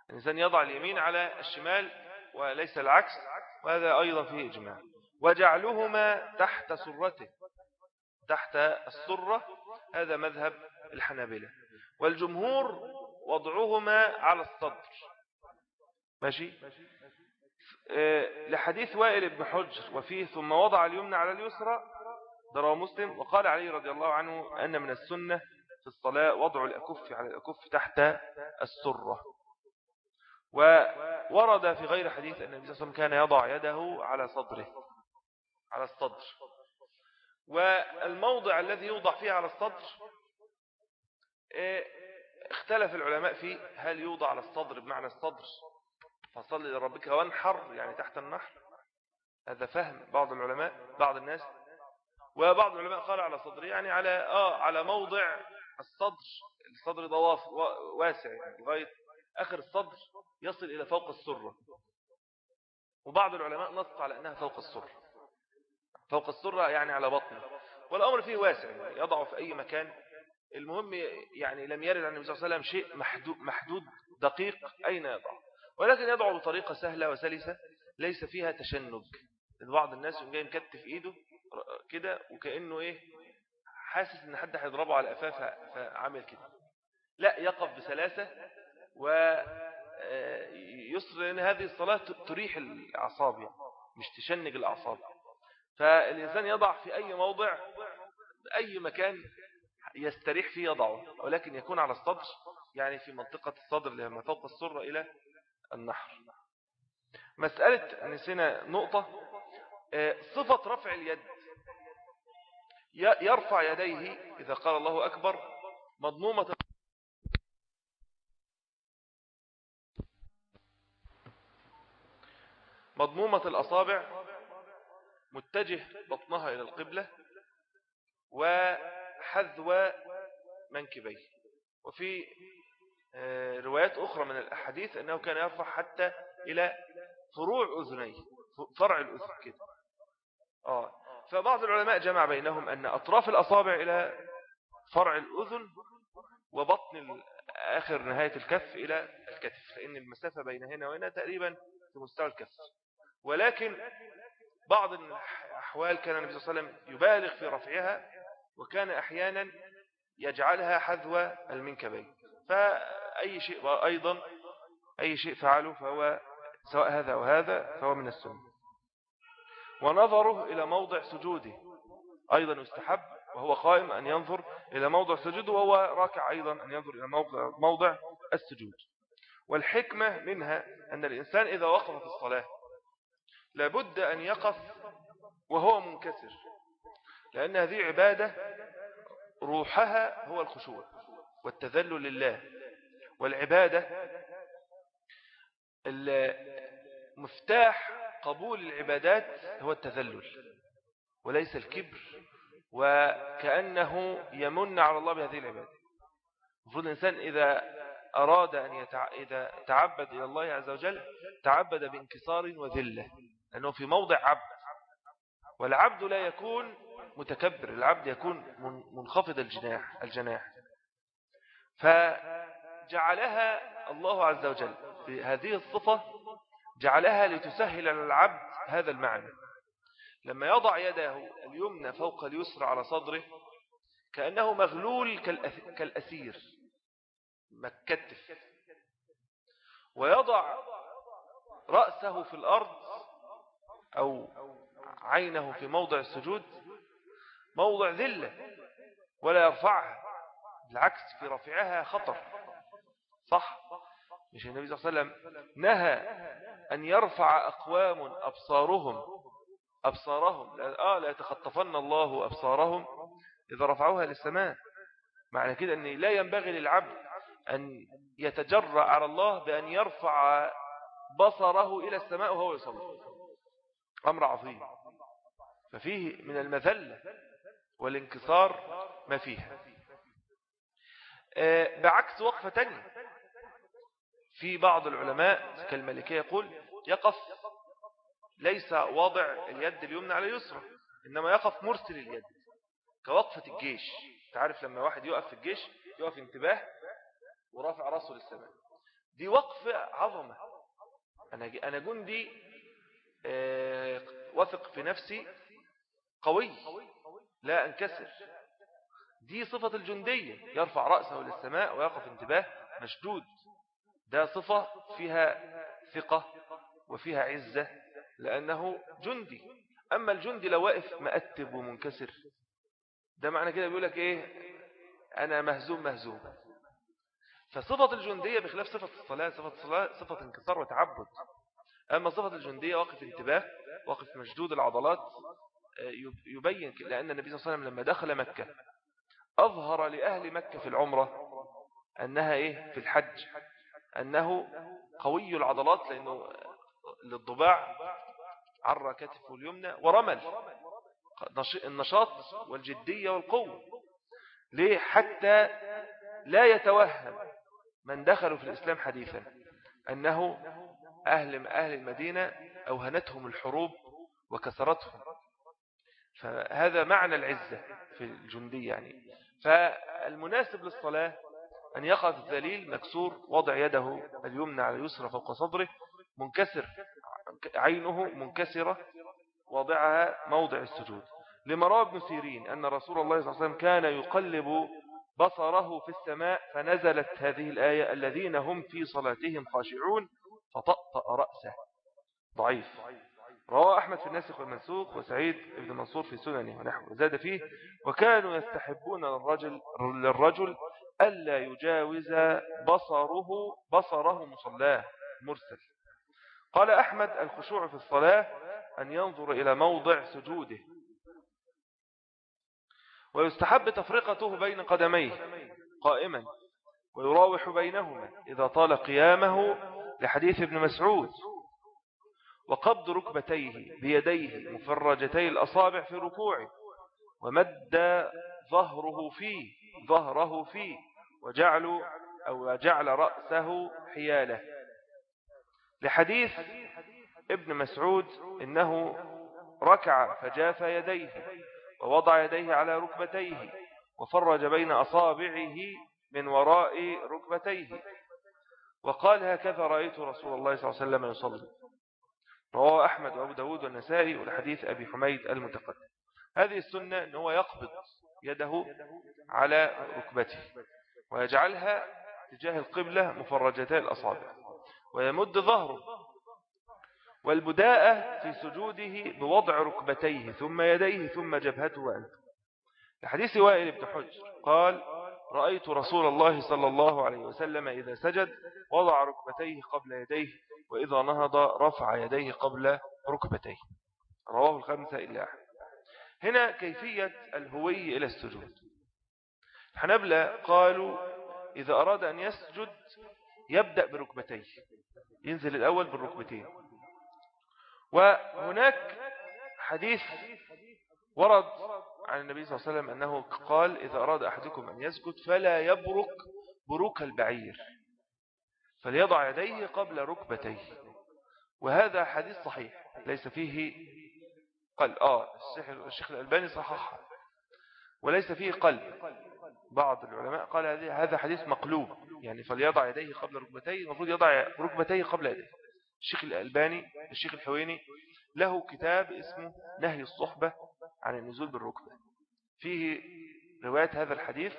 الإنسان يضع اليمين على الشمال وليس العكس وهذا أيضا فيه إجماع. وجعلهما تحت سرته تحت السرة هذا مذهب الحنابلة. والجمهور وضعهما على الصدر. ماشي؟ آه، لحديث وائل بن حجر وفيه ثم وضع اليمنى على اليسرى درى مسلم وقال علي رضي الله عنه أن من السنة الصلاة وضع الأكف على الأكف تحت السرة. وورد في غير حديث أن النبي صلى الله عليه وسلم كان يضع يده على صدره على الصدر. والموضع الذي يوضع فيه على الصدر إيه، اختلف العلماء فيه هل يوضع على الصدر بمعنى الصدر؟ فصل لربك وانحر يعني تحت النحر. هذا فهم بعض العلماء بعض الناس. وبعض العلماء قال على صدر يعني على آه على موضع الصدر الصدر ضواف واسع يعني لغاية آخر الصدر يصل إلى فوق السرة. وبعض العلماء نص على أنها فوق السرة. فوق السرة يعني على بطنه. والأمر فيه واسع يعني يضع في أي مكان. المهم يعني لم يرد عن النبي صلى الله عليه وسلم شيء محدود, محدود دقيق أين يضع ولكن يضع بطريقة سهلة وسلسة ليس فيها تشنج. بعض الناس جاي مكتف إيده كده وكأنه إيه؟ حاسس إن حد هيضربه على قفاه فعمل كده. لا يقف بسلاسة ويسر لأن هذه الصلاة تريح الأعصاب يعني مش تشنج الأعصاب. فالإنسان يضع في أي موضع أي مكان يستريح فيه يضعه ولكن يكون على الصدر يعني في منطقة الصدر لما فوق السرة إلى النحر. مسألة نسينا نقطة آه، صفة رفع اليد. يرفع يديه إذا قال الله أكبر مضمومة. مضمومة الأصابع متجه بطنها إلى القبلة وحذو منكبيه. وفي آه، روايات أخرى من الأحاديث أنه كان يرفع حتى إلى فروع أذنيه فرع الأذن كده. آه. فبعض العلماء جمع بينهم أن أطراف الأصابع إلى فرع الأذن وبطن آخر نهاية الكف إلى الكتف لأن المسافة بين هنا وهنا تقريبا في مستوى الكف. ولكن بعض الأحوال كان النبي صلى الله عليه وسلم يبالغ في رفعها وكان أحيانا يجعلها حذو المنكبين. فأي شيء أيضا أي شيء فعله فهو سواء هذا أو هذا فهو من السنة. ونظره إلى موضع سجوده. أيضا يستحب وهو قائم أن ينظر إلى موضع سجوده وهو راكع أيضا أن ينظر إلى موضع السجود. والحكمة منها أن الإنسان إذا وقف في الصلاة لابد أن يقف وهو منكسر لأن هذه عبادة روحها هو الخشوع والتذلل لله. والعبادة مفتاح قبول العبادات هو التذلل وليس الكبر وكأنه يمن على الله بهذه العبادة. المفروض الإنسان إذا أراد أن يتع... إذا تعبد إلى الله عز وجل تعبد بانكسار وذلة لأنه في موضع عبد. والعبد لا يكون متكبر العبد يكون منخفض الجناح الجناح. فجعلها الله عز وجل في هذه الصفة جعلها لتسهل على العبد هذا المعنى. لما يضع يده اليمنى فوق اليسرى على صدره كأنه مغلول كالأسير مكتف. ويضع رأسه في الأرض أو عينه في موضع السجود موضع ذلة ولا يرفعها بالعكس في رفعها خطر. صح؟ مش النبي صلى الله عليه وسلم نهى أن يرفع أقوام أبصارهم أبصارهم لا, آه لا يتخطفن الله أبصارهم إذا رفعوها للسماء. معنى كده أن لا ينبغي للعبد أن يتجرأ على الله بأن يرفع بصره إلى السماء وهو يصلي. أمر عظيم. ففيه من المذلة والانكسار ما فيها. آه، بعكس وقفة تانية. في بعض العلماء كالملكية يقول يقف ليس وضع اليد اليمنى على اليسرى إنما يقف مرسل اليد كوقفة الجيش. تعرف لما واحد يقف في الجيش يقف انتباه ورافع راسه للسماء. دي وقفة عظمة. أنا أنا جندي آه، وثق في نفسي قوي لا أنكسر. دي صفة الجندية. يرفع رأسه للسماء ويقف انتباه مشدود. ده صفة فيها ثقة وفيها عزة لأنه جندي. أما الجندي لو واقف مأتب ومنكسر. ده معنى كده بيقول لك إيه؟ أنا مهزوم مهزوم. فصفة الجندية بخلاف صفة الصلاة صفة الصلاة صفة انكسار وتعبد. أما صفة الجندية واقف انتباه واقف مشدود العضلات آه، يبين لأن النبي صلى الله عليه وسلم لما دخل مكة أظهر لأهل مكة في العمرة أنها إيه؟ في الحج. أنه قوي العضلات لأنه للضباع عرى كتفه اليمنى ورمل. النشاط والجدية والقوة. ليه؟ حتى لا يتوهم من دخلوا في الإسلام حديثا أنه أهل, أهل المدينة أوهنتهم الحروب وكسرتهم فهذا معنى العزة في الجندية يعني. فالمناسب للصلاة أن يقف الذليل مكسور وضع يده اليمنى على اليسرى فوق صدره منكسر عينه منكسرة وضعها موضع السجود. لمرى ابن سيرين أن رسول الله صلى الله عليه وسلم كان يقلب بصره في السماء فنزلت هذه الآية الذين هم في صلاتهم خاشعون فطأطأ رأسه. ضعيف. رواه أحمد في الناسخ والمنسوخ وسعيد بن منصور في سننه ونحو زاد فيه وكانوا يستحبون للرجل, للرجل ألا يجاوز بصره بصره مصلاه مرسل. قال أحمد الخشوع في الصلاة أن ينظر إلى موضع سجوده. ويستحب تفرقته بين قدميه قائما ويراوح بينهما إذا طال قيامه لحديث ابن مسعود. وقبض ركبتيه بيديه مفرجتي الأصابع في ركوعه ومد ظهره فيه ظهره فيه. وجعل أو جعل رأسه حيالة. لحديث ابن مسعود إنه ركع فجاف يديه ووضع يديه على ركبتيه وفرج بين أصابعه من وراء ركبتيه. وقال هكذا رأيت رسول الله صلى الله عليه وسلم يصلي. رواه أحمد وأبو داود والنسائي والحديث أبي حميد المتقدم. هذه السنة أنه يقبض يده على ركبته. ويجعلها تجاه القبلة مفرجتا الأصابع ويمد ظهره والبداءة في سجوده بوضع ركبتيه ثم يديه ثم جبهته وأنت لحديث وائل بن حجر قال رأيت رسول الله صلى الله عليه وسلم إذا سجد وضع ركبتيه قبل يديه وإذا نهض رفع يديه قبل ركبتيه. رواه الخمسة إلا أحد هنا كيفية الهوي إلى السجود. الحنبلة قالوا إذا أراد أن يسجد يبدأ بركبتيه ينزل الأول بالركبتين. وهناك حديث ورد عن النبي صلى الله عليه وسلم أنه قال إذا أراد أحدكم أن يسجد فلا يبرك بروك البعير فليضع يديه قبل ركبتيه. وهذا حديث صحيح ليس فيه قل آه الشيخ الألباني صححها وليس فيه قلب. بعض العلماء قال هذا حديث مقلوب. يعني فليضع يديه قبل ركبتيه المفروض يضع ركبتيه قبل يديه. الشيخ الألباني الشيخ الحويني له كتاب اسمه نهي الصحبة عن النزول بالركبة. فيه رواية هذا الحديث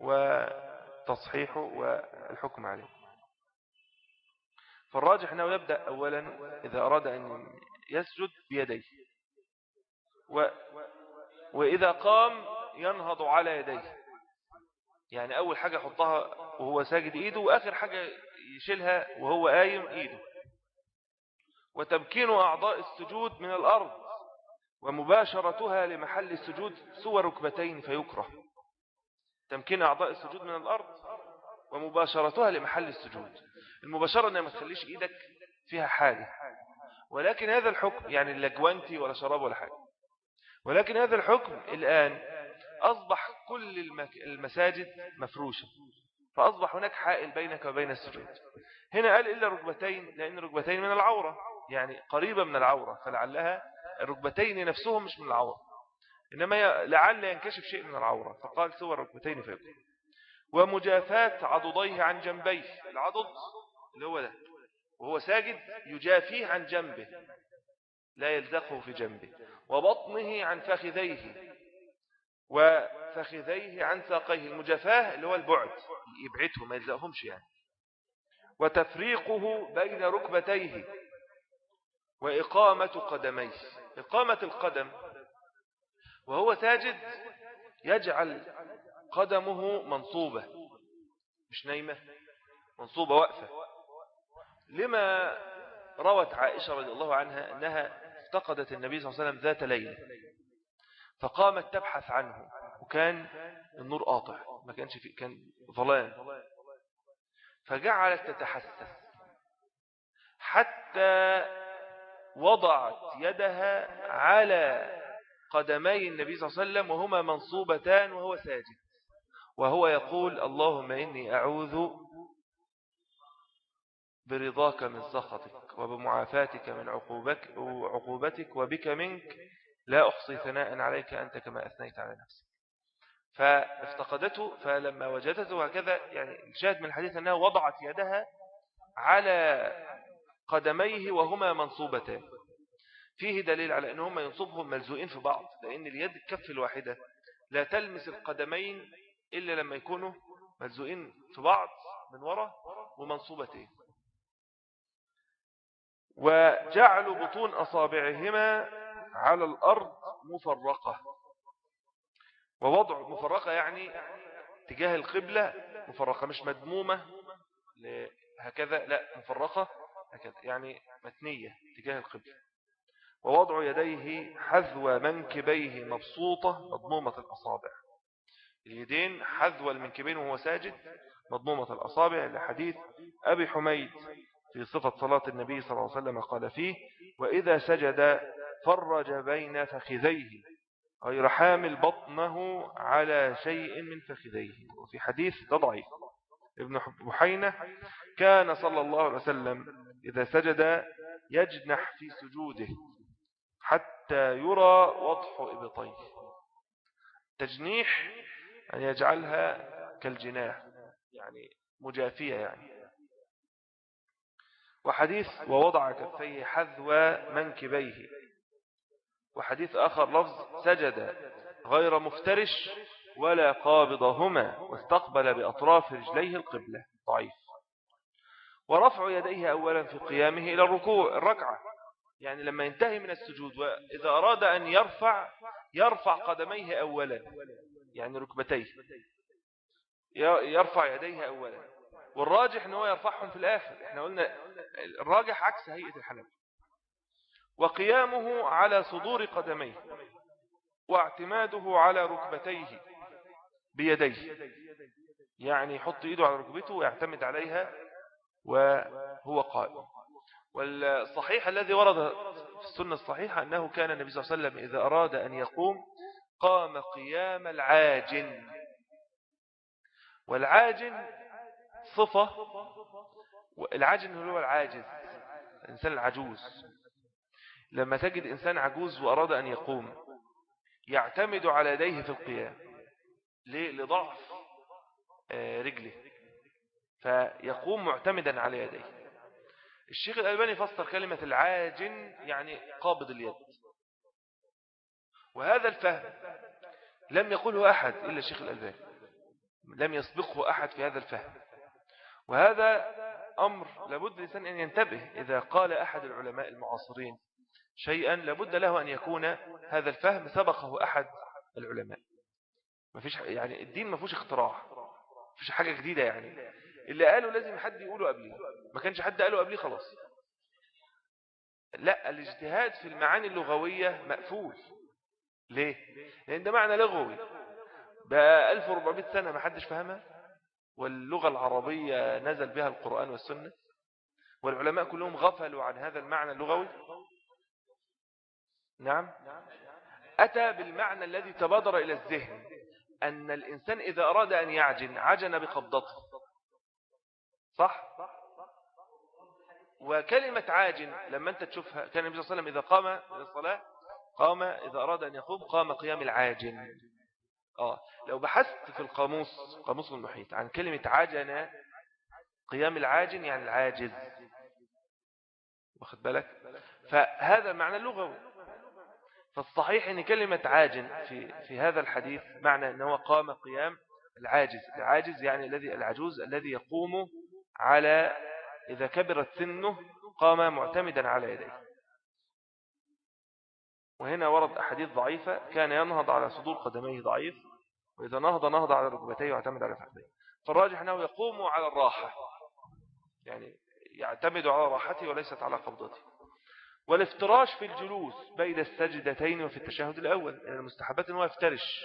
وتصحيحه والحكم عليه. فالراجح أنه يبدأ أولا إذا أراد أن يسجد بيديه. و وإذا قام ينهض على يديه. يعني أول حاجة يحطها وهو ساجد إيده وآخر حاجة يشيلها وهو قايم إيده. وتمكين أعضاء السجود من الأرض ومباشرتها لمحل السجود سوى ركبتين فيكره. تمكين أعضاء السجود من الأرض ومباشرتها لمحل السجود. المباشرة أنها ما تخليش إيدك فيها حاجة. ولكن هذا الحكم يعني لا جوانتي ولا شراب ولا حاجة. ولكن هذا الحكم الآن أصبح كل المساجد مفروشة فأصبح هناك حائل بينك وبين السجود. هنا قال إلا ركبتين لأن ركبتين من العورة يعني قريبة من العورة فلعلها الركبتين نفسهم مش من العورة. إنما لعل ينكشف شيء من العورة فقال سوى الركبتين فيكم ومجافات عضديه عن جنبيه العضد اللي هو ده وهو ساجد يجافيه عن جنبه لا يلزقه في جنبه وبطنه عن فخذيه. وفخذيه عن ساقيه. المجافاة اللي هو البعد يبعده ما يلزقهمش يعني. وتفريقه بين ركبتيه وإقامة قدميه. إقامة القدم وهو ساجد يجعل قدمه منصوبة. مش نايمة منصوبة وقفة لما روت عائشة رضي الله عنها أنها افتقدت النبي صلى الله عليه وسلم ذات ليلة فقامت تبحث عنه وكان النور قاطع ما كانش فيه كان ظلام. فجعلت تتحسس. حتى وضعت يدها على قدمي النبي صلى الله عليه وسلم وهما منصوبتان وهو ساجد. وهو يقول اللهم إني أعوذ برضاك من سخطك وبمعافاتك من عقوبك وعقوبتك وبك منك لا أحصي ثناء عليك أنت كما أثنيت على نفسك. فافتقدته فلما وجدته هكذا يعني الشاهد من الحديث أنها وضعت يدها على قدميه وهما منصوبتان. فيه دليل على أنهما ينصبهم ملزوئين في بعض لأن اليد الكف الواحدة لا تلمس القدمين إلا لما يكونوا ملزوئين في بعض من وراء ومنصوبتين. وجعل بطون أصابعهما على الأرض مفرقة. ووضع مفرقة يعني تجاه القبلة مفرقة مش مدمومة هكذا لا مفرقة هكذا يعني متنية تجاه القبلة. ووضع يديه حذو منكبيه مبسوطة مضمومة الأصابع. اليدين حذو المنكبين وهو ساجد مضمومة الأصابع لحديث أبي حميد في صفة صلاة النبي صلى الله عليه وسلم قال فيه وإذا سجد فرج بين فخذيه غير حامل بطنه على شيء من فخذيه. وفي حديث تضعيف ابن بحينة كان صلى الله عليه وسلم إذا سجد يجنح في سجوده حتى يرى وضح إبطيه. تجنيح أن يجعلها كالجناح يعني مجافية يعني. وحديث ووضع كفيه حذو منكبيه. وحديث آخر لفظ سجد غير مفترش ولا قابضهما واستقبل بأطراف رجليه القبلة. ضعيف. ورفع يديه أولا في قيامه إلى الركوع الركعة. يعني لما ينتهي من السجود وإذا أراد أن يرفع يرفع قدميه أولا. يعني ركبتيه. يرفع يديه أولا. والراجح أنه يرفعهم في الآخر. إحنا قلنا الراجح عكس هيئة الحنف وقيامه على صدور قدميه واعتماده على ركبتيه بيديه. يعني يحط ايده على ركبته ويعتمد عليها وهو قائم. والصحيح الذي ورد في السنة الصحيحة أنه كان النبي صلى الله عليه وسلم إذا أراد أن يقوم قام قيام العاجن. والعاجن صفة العاجن هو العاجز الإنسان العجوز. لما تجد إنسان عجوز وأراد أن يقوم يعتمد على يديه في القيام لضعف آه، رجله. فيقوم معتمدا على يديه. الشيخ الألباني فسر كلمة العاجن يعني قابض اليد. وهذا الفهم لم يقوله أحد إلا الشيخ الألباني. لم يسبقه أحد في هذا الفهم. وهذا أمر لابد لسان أن ينتبه إذا قال أحد العلماء المعاصرين. شيئا لابد له أن يكون هذا الفهم سبقه أحد العلماء. ما فيش يعني الدين ما فيش اختراع مفيش حاجة جديدة يعني. اللي قاله لازم حد يقوله قبليه. ما كانش حد قاله قبليه خلاص. لا الاجتهاد في المعاني اللغوية مقفول. ليه؟ لأن ده معنى لغوي. بقى 1400 سنة ما حدش فهمها؟ واللغة العربية نزل بها القرآن والسنة؟ والعلماء كلهم غفلوا عن هذا المعنى اللغوي؟ نعم. أتى بالمعنى الذي تبادر إلى الذهن أن الإنسان إذا أراد أن يعجن عجن بقبضته صح؟ وكلمة عاجن لما أنت تشوفها كان النبي صلى الله عليه وسلم إذا قام إلى الصلاة قام إذا أراد أن يقوم قام قيام العاجن. آه. لو بحثت في القاموس قاموس المحيط عن كلمة عجن قيام العاجن يعني العاجز. واخد بالك؟ فهذا المعنى اللغوي. فالصحيح إن كلمة عاجن في, في هذا الحديث معنى انه قام قيام العاجز. العاجز يعني الذي العجوز الذي يقوم على إذا كبرت سنه قام معتمدا على يديه. وهنا ورد أحاديث ضعيفة. كان ينهض على صدور قدميه ضعيف وإذا نهض نهض على ركبتيه واعتمد على فخذيه فالراجح أنه يقوم على الراحة يعني يعتمد على راحته وليست على قبضته. والافتراش في الجلوس بين السجدتين وفي التشهد الأول يعني المستحبات أنه يفترش.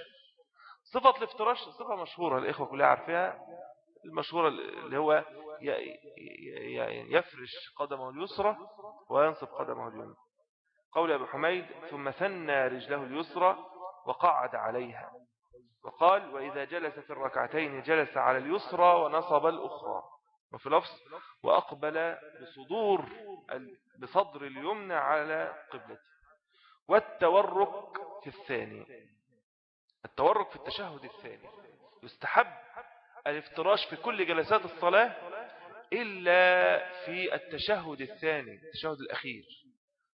صفة الافتراش صفة مشهورة الإخوة كلها عارفها المشهورة اللي هو يفرش قدمه اليسرى وينصب قدمه اليمنى. قول أبو حميد ثم ثنى رجله اليسرى وقعد عليها. وقال وإذا جلس في الركعتين جلس على اليسرى ونصب الأخرى. وفي لفظ وأقبل بصدور بصدر اليمنى على قبلته. والتورك في الثاني. التورك في التشهد الثاني. يستحب الافتراش في كل جلسات الصلاة إلا في التشهد الثاني التشهد الأخير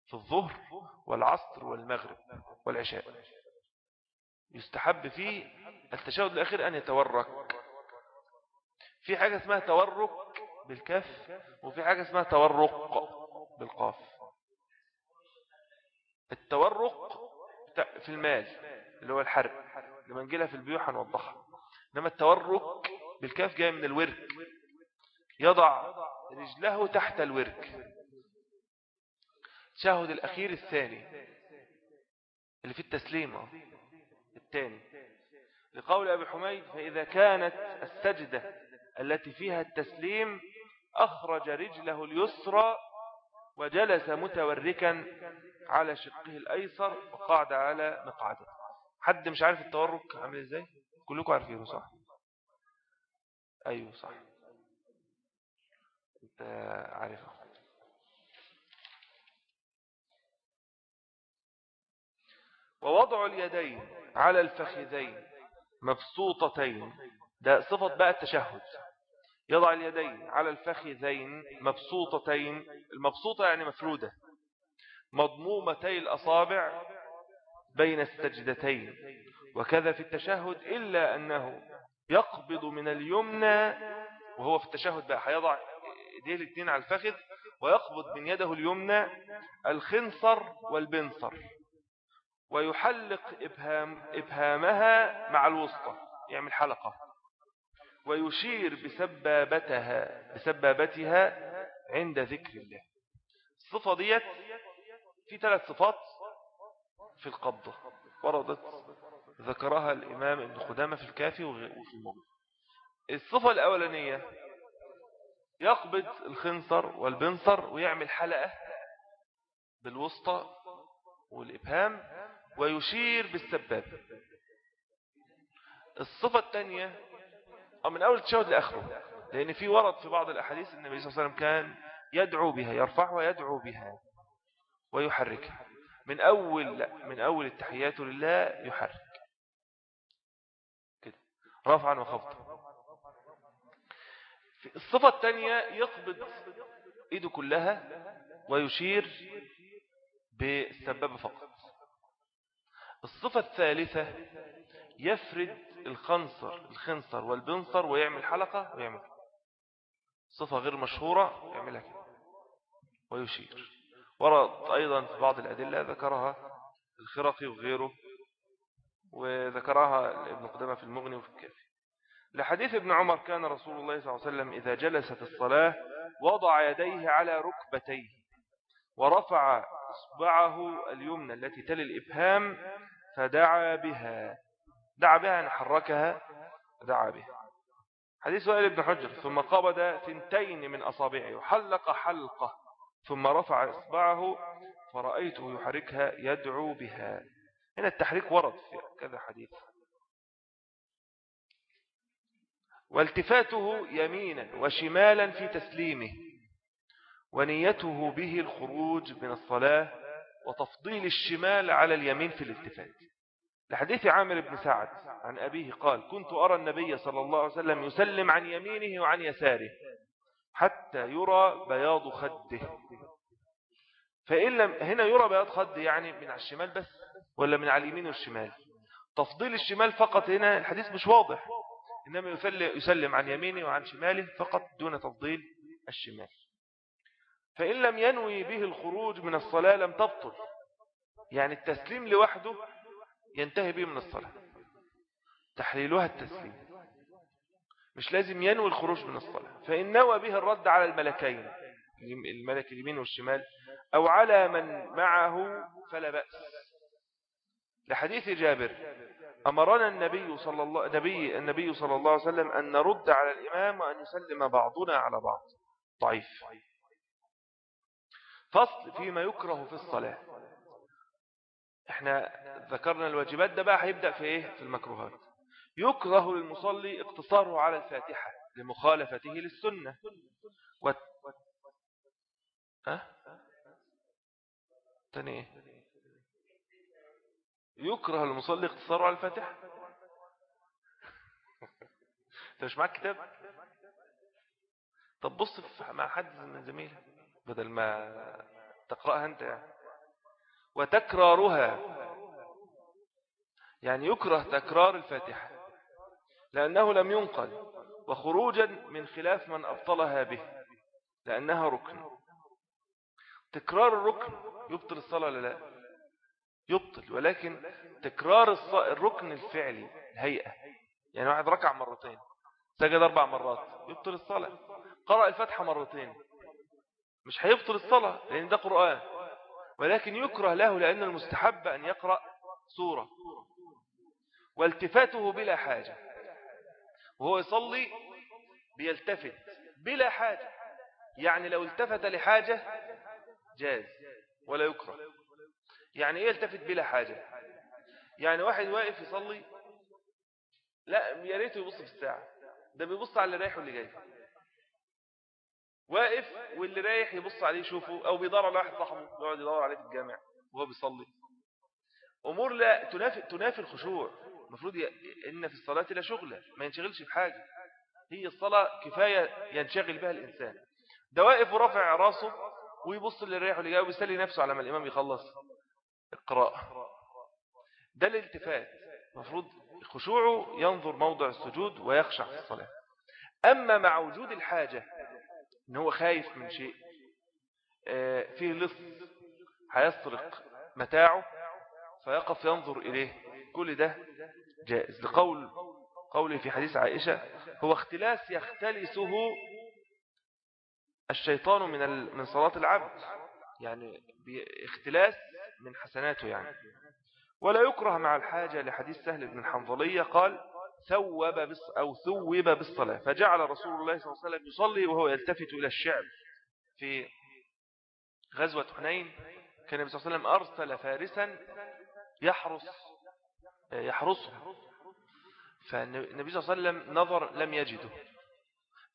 في الظهر والعصر والمغرب والعشاء. يستحب فيه التشهد الأخير أن يتورك. في حاجة اسمها تورك بالكاف وفي حاجة اسمها تورق بالقاف. التورق في المال اللي هو الحرق لما نجيلها في البيوع هنوضحها. إنما التورك بالكاف جاي من الورك يضع رجله تحت الورك. التشهد الأخير الثاني اللي في التسليم الثاني. لقول أبي حميد فإذا كانت السجدة التي فيها التسليم أخرج رجله اليسرى وجلس متوركا على شقه الأيسر وقعد على مقعده. حد مش عارف التورك عامل إزاي؟ كلكم عارفينه صح؟ أيوه صح. أنت عارفه. ووضع اليدين على الفخذين مبسوطتين. ده صفة بقى التشهد. يضع اليدين على الفخذين مبسوطتين المبسوطة يعني مفرودة مضمومتي الأصابع بين السجدتين. وكذا في التشهد إلا أنه يقبض من اليمنى وهو في التشهد بقى هيضع ايديه الاثنين على الفخذ ويقبض من يده اليمنى الخنصر والبنصر. ويحلق إبهام إبهامها مع الوسطى يعمل حلقة ويشير بسبابتها بسبابتها عند ذكر الله. الصفة ديت في ثلاث صفات في القبضة وردت ذكرها الإمام ابن خدامة في الكافي وفي المغني الصفة الأولانية يقبض الخنصر والبنصر ويعمل حلقة بالوسطى والإبهام ويشير بالسباب. الصفة الثانية من أول التشهد لآخره. لأن في ورد في بعض الأحاديث النبي صلى الله عليه وسلم كان يدعو بها يرفعها ويدعو بها ويحركها. من أول من أول التحيات لله يحرك. كده. رفعا وخفضا. الصفة الثانية يقبض إيده كلها ويشير بالسبابة فقط. الصفة الثالثة يفرد الخنصر الخنصر والبنصر ويعمل حلقة ويعمل صفة غير مشهورة يعملها كده. ويشير. ورد أيضا في بعض الأدلة ذكرها الخرقي وغيره وذكرها ابن قدامة في المغني وفي الكافي. لحديث ابن عمر كان رسول الله صلى الله عليه وسلم إذا جلست الصلاة وضع يديه على ركبتيه ورفع إصبعه اليمنى التي تلي الإبهام فدعا بها. دعا بها أن حركها دعا بها. حديث وائل بن حجر ثم قبض ثنتين من أصابعه وحلق حلقة ثم رفع إصبعه فرأيته يحركها يدعو بها. هنا التحريك ورد في كذا حديث. والتفاته يمينا وشمالا في تسليمه ونيته به الخروج من الصلاة وتفضيل الشمال على اليمين في الالتفات. لحديث عامر بن سعد عن أبيه قال كنت أرى النبي صلى الله عليه وسلم يسلم عن يمينه وعن يساره حتى يرى بياض خده. فإن لم هنا يرى بياض خده يعني من على الشمال بس ولا من على اليمين والشمال؟ تفضيل الشمال فقط هنا الحديث مش واضح إنما يسلم عن يمينه وعن شماله فقط دون تفضيل الشمال. فإن لم ينوي به الخروج من الصلاة لم تبطل يعني التسليم لوحده ينتهي به من الصلاة. تحليلها التسليم. مش لازم ينوي الخروج من الصلاة. فإن نوى به الرد على الملكين الملك اليمين والشمال أو على من معه فلا بأس. لحديث جابر أمرنا النبي صلى الله نبي النبي صلى الله عليه وسلم أن نرد على الإمام وأن يسلم بعضنا على بعض. ضعيف. فصل فيما يكره في الصلاة. إحنا ذكرنا الواجبات ده بقى هيبدأ في إيه؟ في المكروهات. يكره للمصلي اقتصاره على الفاتحة لمخالفته للسنة. و... ها؟ تاني إيه؟ يكره المصلي اقتصاره على الفاتحة. أنت مش معاك كتاب؟ طب بص مع حد من زميلك بدل ما تقرأها أنت يعني. وتكرارها. يعني يكره تكرار الفاتحة لأنه لم ينقل وخروجا من خلاف من أبطلها به لأنها ركن. تكرار الركن يبطل الصلاة لا؟ يبطل ولكن تكرار الركن الفعلي الهيئة. يعني واحد ركع مرتين سجد أربع مرات يبطل الصلاة. قرأ الفتحة مرتين مش هيبطل الصلاة لأن ده قرآن. ولكن يكره له لأن المستحب أن يقرأ سورة. والتفاته بلا حاجة. وهو يصلي بيلتفت بلا حاجة. يعني لو التفت لحاجة جاز ولا يكره. يعني إيه يلتفت بلا حاجة؟ يعني واحد واقف يصلي لا يا ريته يبص في الساعة. ده بيبص على اللي رايح واللي جاي. واقف واللي رايح يبص عليه يشوفه أو بيدور على واحد صاحبه يقعد يدور عليه في الجامع وهو بيصلي. أمور لا تنافي تنافي الخشوع. المفروض إن في الصلاة لا شغله ما ينشغلش بحاجة. هي الصلاة كفاية ينشغل بها الإنسان. ده واقف ورافع راسه ويبص اللي رايح واللي جاي ويسلي نفسه على ما الإمام يخلص. القراءه ده الالتفات. المفروض خشوعه ينظر موضع السجود ويخشع في الصلاة. أما مع وجود الحاجة إن هو خايف من شيء آه، فيه لص هيسرق متاعه فيقف ينظر إليه. كل ده جائز. لقول قوله في حديث عائشة هو اختلاس يختلسه الشيطان من من صلاة العبد. يعني اختلاس من حسناته يعني. ولا يكره مع الحاجة لحديث سهل بن الحنظلية قال ثوب بص أو ثوب بالصلاة. فجعل رسول الله صلى الله عليه وسلم يصلي وهو يلتفت إلى الشعب. في غزوة حنين كان النبي صلى الله عليه وسلم أرسل فارسا يحرس يحرسه. فالنبي صلى الله عليه وسلم نظر لم يجده.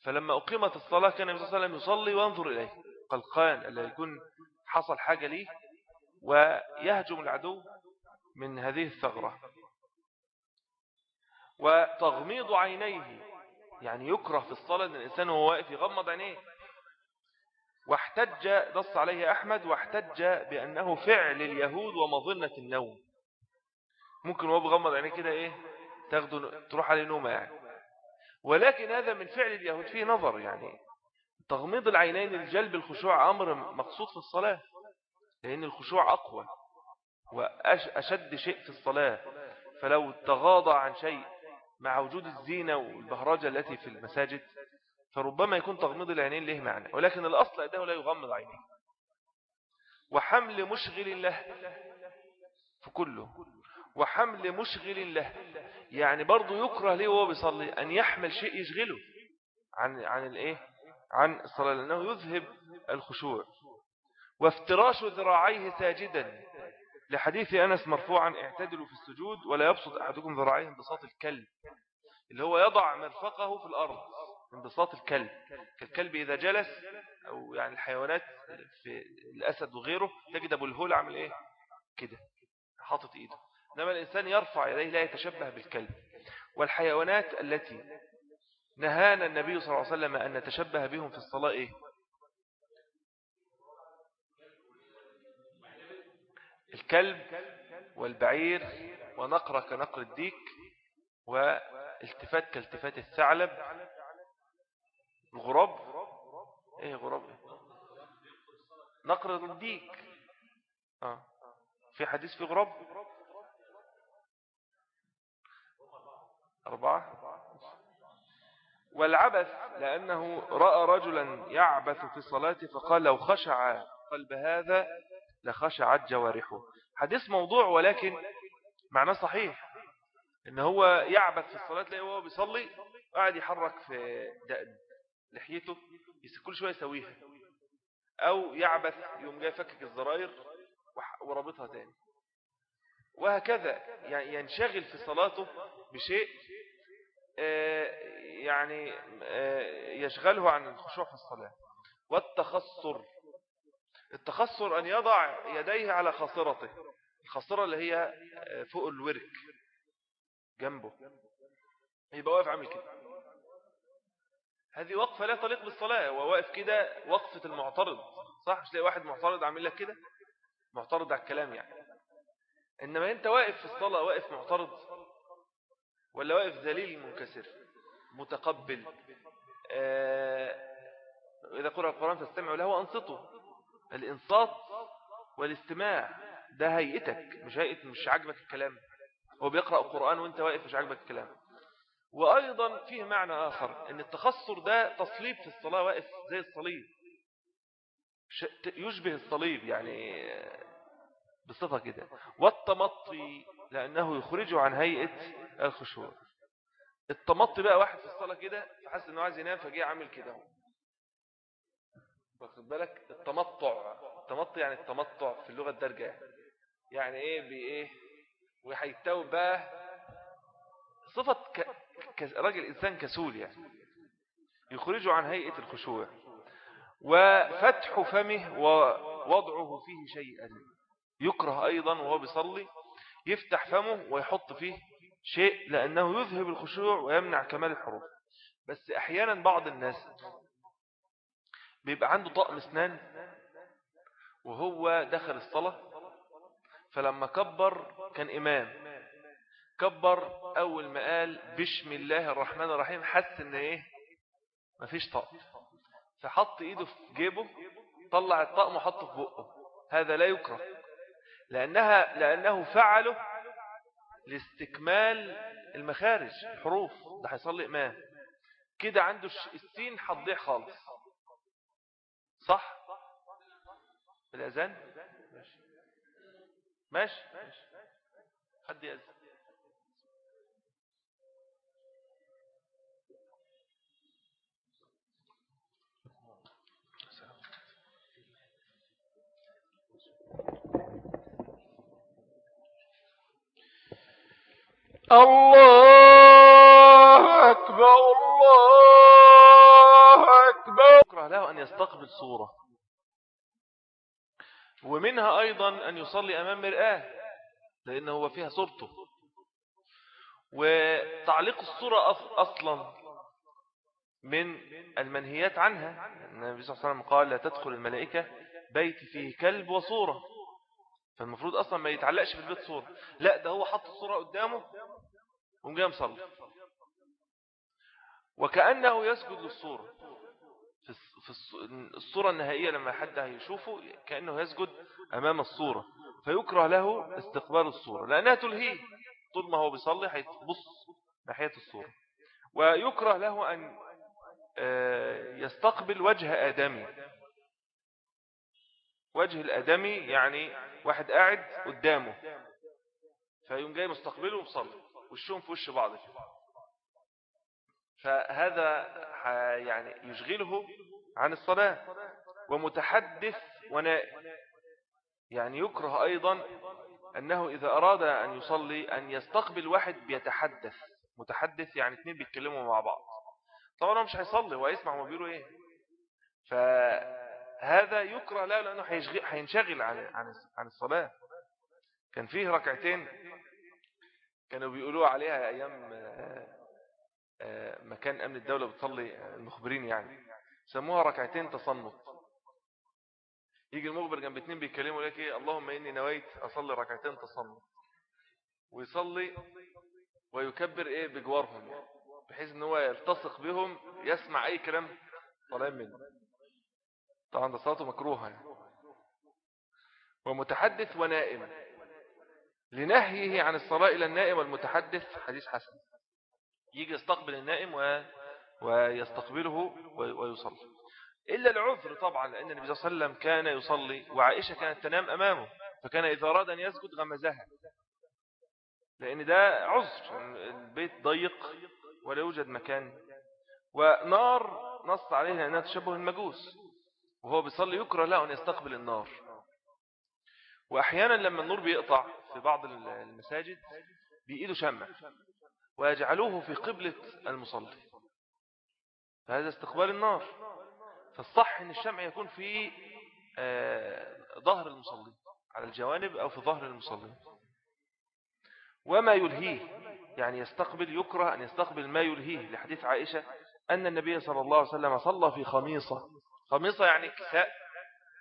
فلما أقيمت الصلاة كان النبي صلى الله عليه وسلم يصلي وينظر إليه. قلقان الذي يكون حصل حاجة ليه ويهجم العدو من هذه الثغرة. وتغميض عينيه. يعني يكره في الصلاة أن الإنسان وهو واقف يغمض عينيه. واحتج نص عليه أحمد واحتج بأنه فعل اليهود ومظنة النوم. ممكن وهو بغمض عينيه كده إيه؟ تاخده تروح عليه نومة يعني. ولكن هذا من فعل اليهود فيه نظر يعني. تغميض العينين الجلب الخشوع أمر مقصود في الصلاة. لأن الخشوع أقوى وأشد شيء في الصلاة. فلو تغاضى عن شيء مع وجود الزينة والبهرجة التي في المساجد فربما يكون تغميض العينين له معنى ولكن الأصل أنه لا يغمض عينيه. وحمل مشغل له كله. وحمل مشغل له يعني برضو يكره ليه وهو بيصلي أن يحمل شيء يشغله عن عن الإيه؟ عن الصلاة لأنه يذهب الخشوع. وافتراش ذراعيه ساجدا. لحديث أنس مرفوعا اعتدلوا في السجود ولا يبسط أحدكم ذراعيه انبساط الكلب اللي هو يضع مرفقه في الأرض انبساط الكلب كالكلب إذا جلس أو يعني الحيوانات في الأسد وغيره تجد أبو الهول عمل إيه؟ كده حاطط إيده. إنما الإنسان يرفع يديه لا يتشبه بالكلب. والحيوانات التي نهانا النبي صلى الله عليه وسلم أن نتشبه بهم في الصلاة إيه؟ الكلب والبعير ونقر كنقر الديك والتفات كالتفات الثعلب. الغراب؟ إيه غراب؟ نقر الديك. آه. في حديث في غراب؟ أربعة. والعبث لأنه رأى رجلا يعبث في صلاته فقال لو خشع قلب هذا لخشعت جوارحه. حديث موضوع ولكن معناه صحيح. إن هو يعبث في الصلاة تلاقيه وهو بيصلي قاعد يحرك في دقن لحيته كل شوية يسويها. أو يعبث يوم جاي فكك الزراير ورابطها تاني. وهكذا ينشغل في صلاته بشيء آه، يعني آه، يشغله عن الخشوع في الصلاة. والتخصر التخصر أن يضع يديه على خاصرته الخاصرة اللي هي آه، فوق الورك جنبه. يبقى واقف عامل كده. هذه وقفة لا تليق بالصلاة وواقف كده وقفة المعترض صح؟ مش تلاقي واحد معترض عامل لك كده؟ معترض على الكلام يعني. إنما أنت واقف في الصلاة واقف معترض ولا واقف ذليل منكسر متقبل آه إذا قرأ القرآن فاستمعوا له وأنصتوا. الإنصات والاستماع ده هيئتك مش هيئة مش عاجبك الكلام. هو بيقرأ القرآن وأنت واقف مش عاجبك الكلام. وأيضا فيه معنى آخر أن التخصر ده تصليب في الصلاة واقف زي الصليب. يشبه الصليب يعني بصفة كده. والتمطي لأنه يخرجه عن هيئة الخشوع. التمطي بقى واحد في الصلاة كده فحس أنه عايز ينام فجيه عامل كده. واخد بالك؟ التمطع التمطع يعني التمطع في اللغة الدرجة يعني إيه؟ بايه وهيتوب بقى صفة ك... ك... راجل إنسان كسول يعني. يخرجه عن هيئة الخشوع. وفتح فمه ووضعه فيه شيئا. يكره أيضا وهو بيصلي. يفتح فمه ويحط فيه شيء لأنه يذهب الخشوع ويمنع كمال الحروف. بس أحيانا بعض الناس بيبقى عنده طقم اسنان وهو دخل الصلاة فلما كبر كان إمام. كبر أول ما قال بسم الله الرحمن الرحيم حس إن إيه؟ مفيش طقم. فحط إيده في جيبه طلع الطقم وحطه في بقه. هذا لا يكره. لأنها لأنه فعله لاستكمال المخارج الحروف. ده هيصلي إمام. كده عنده السين هتضيع خالص. صح؟ الأذان؟ ماشي. ماشي. حد يأذن. الله أكبر الله أكبر. يكره له أن يستقبل صورة. ومنها أيضا أن يصلي أمام مرآة لأنه هو فيها صورته. وتعليق الصورة أصلا من المنهيات عنها. النبي صلى الله عليه وسلم قال لا تدخل الملائكة بيت فيه كلب وصورة. فالمفروض أصلا ما يتعلقش في البيت صورة. لا ده هو حط الصورة قدامه ومجاه مصلي. وكأنه يسجد للصورة. في الصورة النهائية لما حد هيشوفه كأنه يسجد أمام الصورة. فيكره له استقبال الصورة. لأنها تلهيه طول ما هو بيصلي هيبص ناحية الصورة. ويكره له أن آه، يستقبل وجه آدمي. وجه الآدمي يعني واحد قاعد قدامه. فيوم جاي مستقبله ومصلي. وشهم في وش بعض فهذا يعني يشغله عن الصلاة. ومتحدث ونائم يعني يكره أيضا أنه إذا أراد أن يصلي أن يستقبل واحد بيتحدث. متحدث يعني اثنين بيتكلموا مع بعض. طبعا مش هيصلي هو يسمع ما بيقولوا إيه. فهذا يكره لا لأنه هينشغل عن عن الصلاة. كان فيه ركعتين كانوا بيقولوا عليها أيام آه، مكان أمن الدولة بتصلي المخبرين يعني. سموها ركعتين تصنط يجي المخبر جنب اتنين بيتكلموا لك إيه اللهم إني نويت أصلي ركعتين تصنط ويصلي ويكبر إيه بجوارهم يعني بحيث إن هو يلتصق بهم يسمع أي كلام طالعين منه. طبعا ده صلاته مكروهة يعني. ومتحدث ونائم. لنهيه عن الصلاة إلى النائم والمتحدث حديث حسن. يجي يستقبل النائم و... ويستقبله ويصلي. إلا العذر طبعا لأن النبي صلى الله عليه وسلم كان يصلي وعائشة كانت تنام أمامه فكان إذا أراد أن يسجد غمزها. لأن ده عذر البيت ضيق ولا يوجد مكان. ونار نص عليه لأنها تشبه المجوس. وهو بيصلي يكره له أن يستقبل النار. وأحيانا لما النور بيقطع في بعض المساجد بإيده شمع ويجعلوه في قبلة المصلي. فهذا استقبال النار. فالصح أن الشمع يكون في آه، ظهر المصلي على الجوانب أو في ظهر المصلي. وما يلهيه يعني يستقبل يكره أن يستقبل ما يلهيه. لحديث عائشة أن النبي صلى الله عليه وسلم صلى في خميصة. خميصة يعني كساء.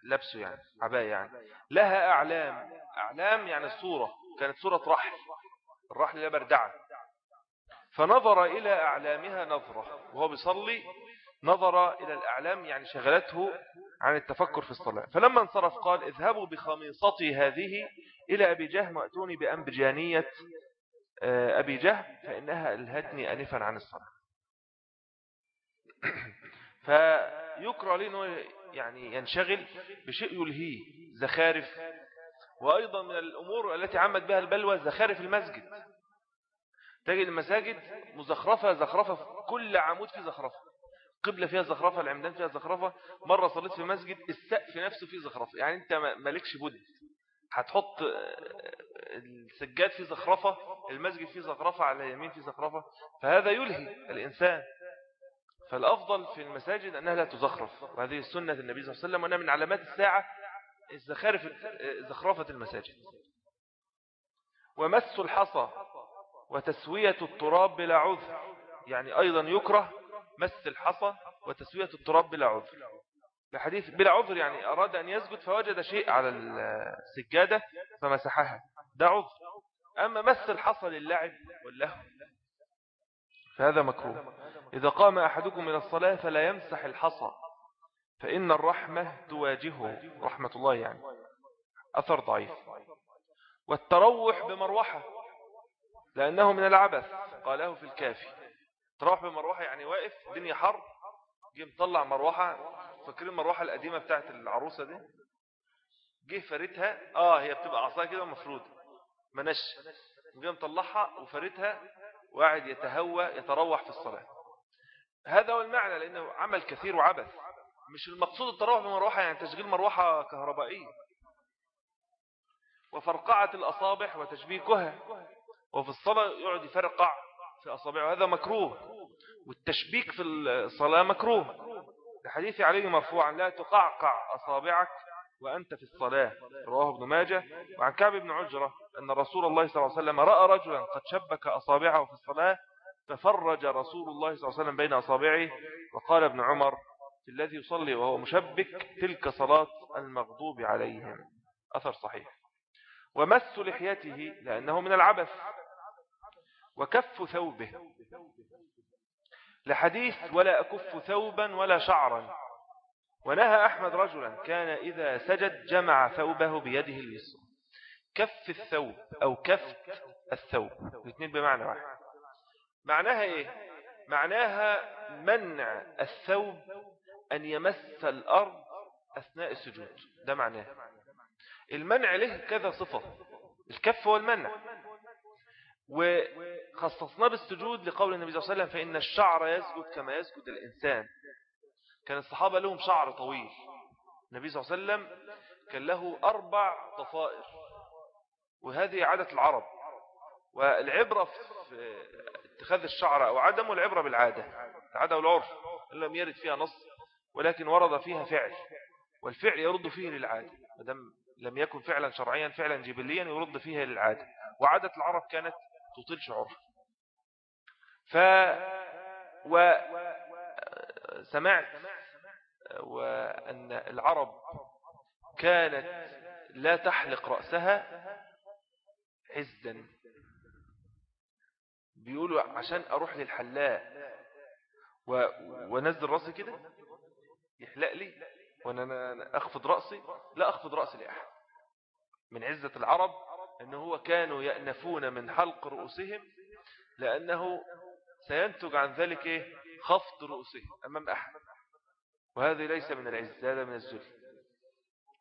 لبسه يعني عباية يعني. لها أعلام. أعلام يعني الصورة. كانت صورة رحل. الرحل لا بردعة. فنظر إلى أعلامها نظرة. وهو بيصلي نظر إلى الأعلام يعني شغلته عن التفكر في الصلاة. فلما انصرف قال اذهبوا بخميصتي هذه إلى أبي جهم وأتوني بأنبجانية آه، أبي جهم فإنها ألهتني أنفا عن الصلاة. فيكرى لي يعني ينشغل بشيء يلهيه زخارف وأيضا من الأمور التي عمت بها البلوى زخارف المسجد. تجد المساجد مزخرفة زخرفة كل عمود فيه زخرفة. قبلة فيها زخرفة العمدان فيها زخرفة. مرة صليت في مسجد السقف نفسه فيه زخرفة. يعني أنت مالكش بد. هتحط السجاد فيه زخرفة المسجد فيه زخرفة على اليمين فيه زخرفة. فهذا يلهي الإنسان. فالأفضل في المساجد أنها لا تزخرف. وهذه سنة النبي صلى الله عليه وسلم وأنها من علامات الساعة الزخارف زخرفة المساجد. ومس الحصى وتسوية التراب بلا عذر يعني أيضا يكره مس الحصى وتسوية التراب بلا عذر. بحديث بلا عذر يعني أراد أن يسجد فوجد شيء على السجادة فمسحها ده عذر. أما مس الحصى للعب واللهو فهذا مكروه. إذا قام أحدكم من الصلاة فلا يمسح الحصى فإن الرحمة تواجهه. رحمة الله يعني. أثر ضعيف. والتروح بمروحة لأنه من العبث. قاله في الكافي. تروح بمروحة يعني واقف الدنيا حر جه مطلع مروحة. فاكرين المروحة القديمة بتاعت العروسة دي؟ جه فريتها آه هي بتبقى عصاية كده مفروض منش. جه مطلعها وفريتها وقاعد يتهوى يتروح في الصلاة. هذا هو المعنى لأنه عمل كثير وعبث. مش المقصود التروح بمروحة يعني تشغيل مروحة كهربائية. وفرقعة الأصابع وتشبيكها وفي الصلاة يقعد يفرقع في أصابعه. هذا مكروه. والتشبيك في الصلاة مكروه. الحديث عليه مرفوعا. لا تقعقع أصابعك وأنت في الصلاة. رواه ابن ماجه. وعن كعب بن عجرة أن رسول الله صلى الله عليه وسلم رأى رجلا قد شبك أصابعه في الصلاة ففرج رسول الله صلى الله عليه وسلم بين أصابعه وقال ابن عمر الذي يصلي وهو مشبك تلك صلاة المغضوب عليهم. أثر صحيح. ومس لحيته لأنه من العبث وكف ثوبه. لحديث ولا أكف ثوبا ولا شعرا. ونهى أحمد رجلا كان إذا سجد جمع ثوبه بيده اليسرى. كف الثوب أو كف الثوب. الاثنين بمعنى واحد. معناها إيه؟ معناها منع الثوب أن يمس الأرض أثناء السجود. ده معناه. المنع له كذا صفة. الكف هو المنع. وخصصناه بالسجود لقول النبي صلى الله عليه وسلم فإن الشعر يسجد كما يسجد الإنسان. كان الصحابة لهم شعر طويل. النبي صلى الله عليه وسلم كان له أربع طفائر وهذه عادة العرب. والعبرة في اتخاذ الشعر أو عدم العبرة بالعادة العادة والعرف لم يرد فيها نص ولكن ورد فيها فعل. والفعل يرد فيه للعادة. مدام لم يكن فعلا شرعيا فعلا جبليا يرد فيها للعادة. وعادة العرب كانت تطيل شعورها. ف وسمعت وأن العرب كانت لا تحلق رأسها عزا بيقولوا عشان أروح للحلاق. ونزل رأسي كده؟ يحلق لي. وأنا أخفض رأسي؟ لا أخفض رأسي لأحد. من عزة العرب أنه هو كانوا يأنفون من حلق رؤوسهم لأنه سينتج عن ذلك إيه؟ خفض رؤوسهم أمام أحد. وهذا ليس من العز هذا من الزل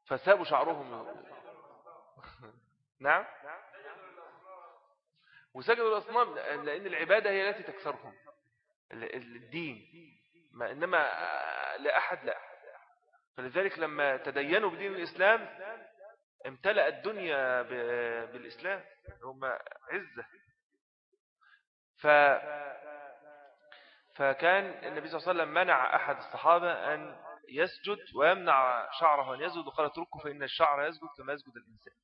فسابوا شعرهم. نعم. وسجدوا الأصنام لأن العبادة هي التي تكسرهم. الدين. ما إنما لا أحد لا. فلذلك لما تدينوا بدين الإسلام امتلأ الدنيا بالإسلام. هم عزة. ف فكان النبي صلى الله عليه وسلم منع أحد الصحابة أن يسجد ويمنع شعره أن يسجد وقال اتركه فإن الشعر يسجد كما يسجد الإنسان.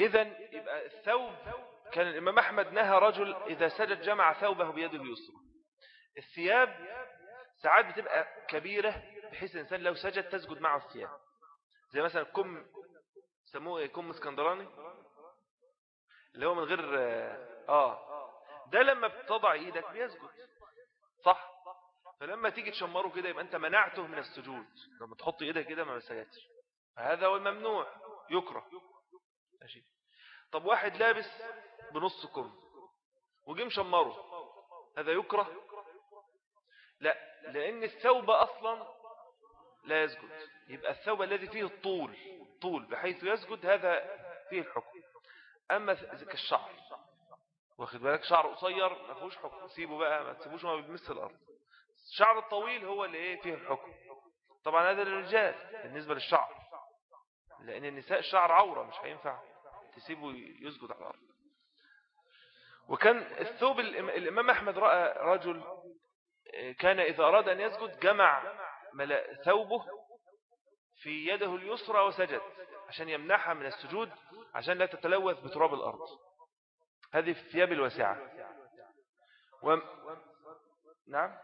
إذن يبقى الثوب كان الإمام أحمد نهى رجل إذا سجد جمع ثوبه بيده اليسرى. الثياب ساعات بتبقى كبيرة بحيث الإنسان لو سجد تسجد معه الثياب. زي مثلا كم سموه إيه؟ كم اسكندراني؟ اللي هو من غير آه. ده لما بتضع إيدك بيسجد. صح؟ فلما تيجي تشمره كده يبقى انت منعته من السجود. لما تحط إيدك كده ما بسجدش هذا هو الممنوع. يكره. ماشي. طب واحد لابس بنص كم وجي مشمره هذا يكره؟ لا لأن الثوب أصلا لا يسجد. يبقى الثوب الذي فيه الطول طول بحيث يسجد هذا فيه الحكم. أما كالشعر. واخد بالك؟ شعر قصير ما فيهوش حكم. سيبه بقى ما تسيبوش ما بيمس الأرض. الشعر الطويل هو اللي إيه فيه الحكم. طبعا هذا للرجال بالنسبة للشعر. لأن النساء الشعر عورة مش هينفع تسيبه يسجد على الأرض. وكان الثوب الإمام أحمد رأى رجل كان إذا أراد أن يسجد جمع ثوبه في يده اليسرى وسجد عشان يمنعها من السجود عشان لا تتلوث بتراب الأرض. هذه في الثياب الواسعة و... نعم.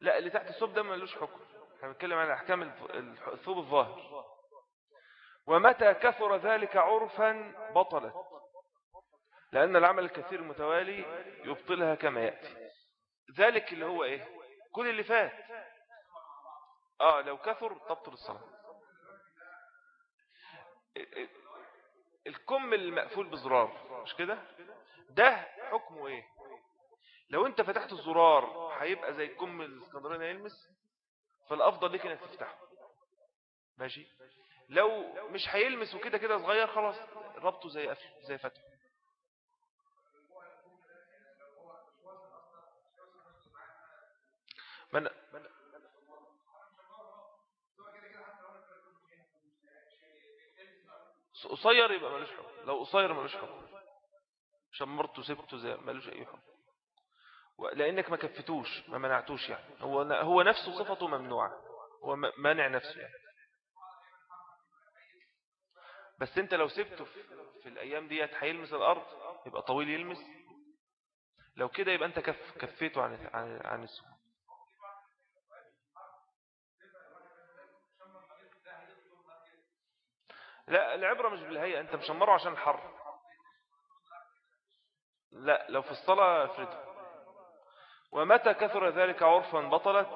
لا اللي تحت الثوب ده ملوش حكم. إحنا بنتكلم عن أحكام الثوب الظاهر. ومتى كثر ذلك عرفا بطلت. لأن العمل الكثير المتوالي يبطلها كما يأتي. ذلك اللي هو إيه؟ كل اللي فات. آه لو كثر تبطل الصلاة. الكم المقفول بزرار مش كده؟ ده حكمه إيه؟ لو أنت فتحت الزرار هيبقى زي الكم الإسكندراني يلمس فالأفضل ليك إنك تفتحه. ماشي؟ لو مش هيلمس وكده كده صغير خلاص ربطه زي قفل زي فتحه. من قصير يبقى ملوش حكم. لو قصير ملوش حكم. شمرته وسبته زي ملوش أي حكم. لأنك ما كفتوش ما منعتوش يعني. هو هو نفسه صفته ممنوعة. هو مانع نفسه يعني. بس أنت لو سبته في, في الأيام ديت هيلمس الأرض يبقى طويل يلمس. لو كده يبقى أنت كف كفيته عن عن, عن السهول لا العبرة مش بالهيئة انت مشمره عشان الحر. لا لو في الصلاة افرده. ومتى كثر ذلك عرفا بطلت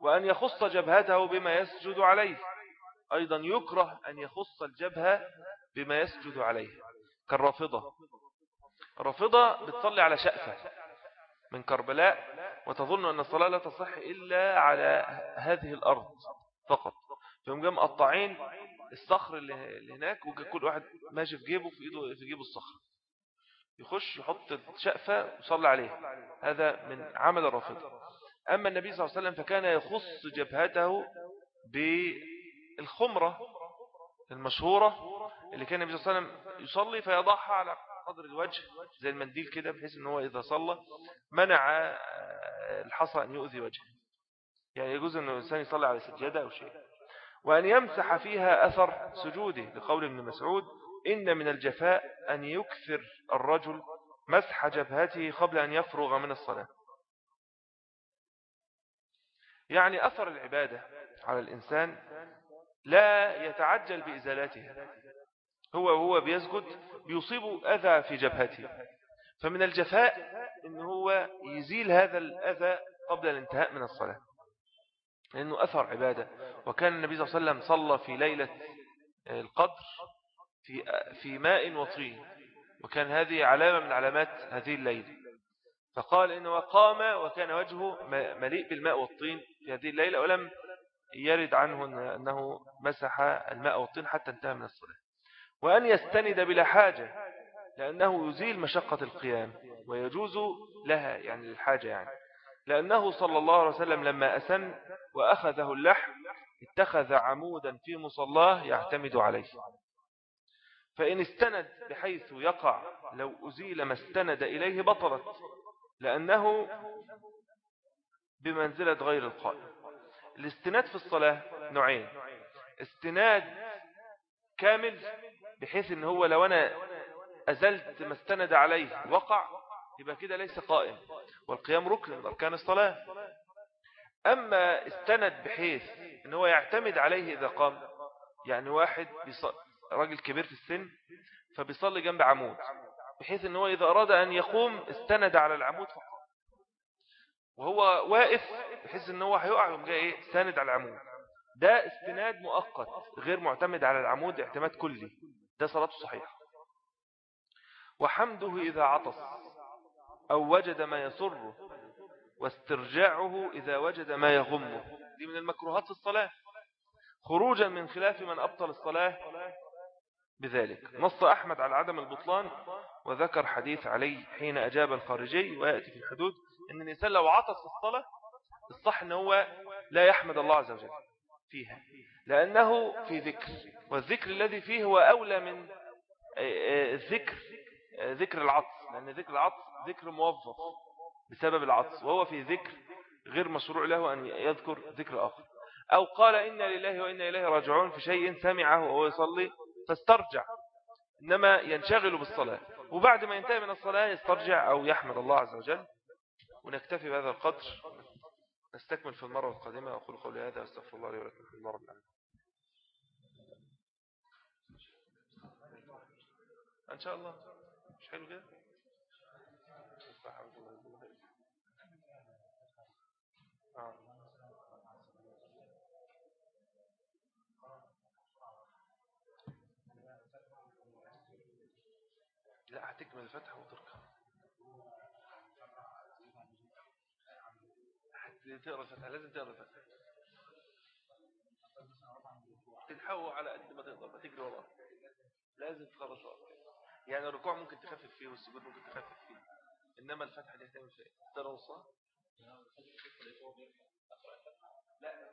وأن يخص جبهته بما يسجد عليه. أيضا يكره أن يخص الجبهة بما يسجد عليه. كالرافضة. رافضة بتصلي على شأفة من كربلاء وتظن أن الصلاة لا تصح إلا على هذه الأرض فقط. فهم جاء مقطعين الصخر اللي هناك وكل واحد ماشي في جيبه في إيده في جيبه الصخر. يخش يحط الشقفة ويصلي عليه هذا من عمل الرافضة. أما النبي صلى الله عليه وسلم فكان يخص جبهته بالخمرة المشهورة اللي كان النبي صلى الله عليه وسلم يصلي فيضعها على قدر الوجه زي المنديل كده بحيث إن هو إذا صلى منع الحصى أن يؤذي وجهه. يعني يجوز أن الإنسان يصلي على سجادة أو شيء. وأن يمسح فيها أثر سجوده لقول ابن مسعود إن من الجفاء أن يكثر الرجل مسح جبهته قبل أن يفرغ من الصلاة. يعني أثر العبادة على الإنسان لا يتعجل بإزالاتها. هو وهو بيسجد بيصيب أذى في جبهته. فمن الجفاء أنه هو يزيل هذا الأذى قبل الانتهاء من الصلاة. لأنه أثر عبادة. وكان النبي صلى الله عليه وسلم صلى في ليلة القدر في, في ماء وطين. وكان هذه علامة من علامات هذه الليلة فقال إنه قام وكان وجهه مليء بالماء والطين في هذه الليلة ولم يرد عنه أنه مسح الماء والطين حتى انتهى من الصلاة. وأن يستند بلا حاجة لأنه يزيل مشقة القيام ويجوز لها يعني الحاجة يعني. لأنه صلى الله عليه وسلم لما أسن وأخذه اللحم اتخذ عمودا في مصلاه يعتمد عليه. فإن استند بحيث يقع لو أزيل ما استند إليه بطلت لأنه بمنزلة غير القائم الاستناد في الصلاة نوعين. استناد كامل بحيث إن هو لو أنا أزلت ما استند عليه وقع يبقى كده ليس قائم والقيام ركن من أركان الصلاة. أما استند بحيث إن هو يعتمد عليه إذا قام يعني واحد راجل كبير في السن فبيصلي جنب عمود بحيث إن هو إذا أراد أن يقوم استند على العمود فقط. وهو واقف بحيث إن هو هيقع يوم جاي إيه؟ ساند على العمود. ده استناد مؤقت غير معتمد على العمود اعتماد كلي. ده صلاته صحيحة. وحمده إذا عطس. أو وجد ما يسره واسترجاعه إذا وجد ما يغمه. دي من المكروهات في الصلاة. خروجا من خلاف من أبطل الصلاة بذلك. نص أحمد على عدم البطلان وذكر حديث علي حين أجاب الخارجي ويأتي في الحدود أن الإنسان لو عطس في الصلاة الصح أنه لا يحمد الله عز وجل فيها. لأنه في ذكر والذكر الذي فيه هو أولى من الذكر ذكر العطس. لأن ذكر العطس ذكر موظف بسبب العطس وهو في ذكر غير مشروع له أن يذكر ذكر آخر. أو قال إن لله وإنا إليه راجعون في شيء سمعه وهو يصلي فاسترجع. إنما ينشغل بالصلاة. وبعد ما ينتهي من الصلاة يسترجع أو يحمد الله عز وجل. ونكتفي بهذا القدر. نستكمل في المرة القادمة. أقول قولي هذا أستغفر الله لي ولكم. في المرة العالمين. إن شاء الله. مش حلو كده آه. هتكمل الفتح وتركب تقرأ الفتح لازم تقرأ الفتح تتحوى على قد ما تقدر ما تجري وراه. لازم تخلص يعني الركوع ممكن تخفف فيه والسجود ممكن تخفف فيه. إنما الفتحة دي هتعمل فيه ترى وصاه لا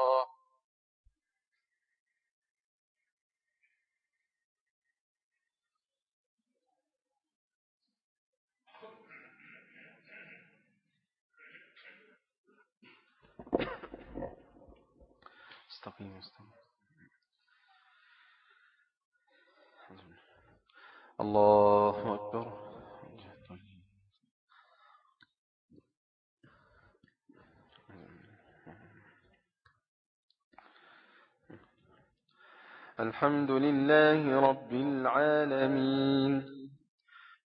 استقيم استقيم الله أكبر. الحمد لله رب العالمين.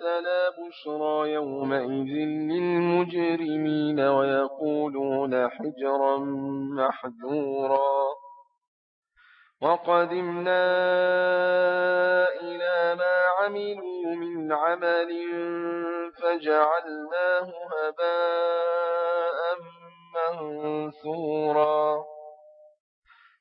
لا بشرى يومئذ للمجرمين ويقولون حجرا محجورا وقدمنا إلى ما عملوا من عمل فجعلناه هباء منثورا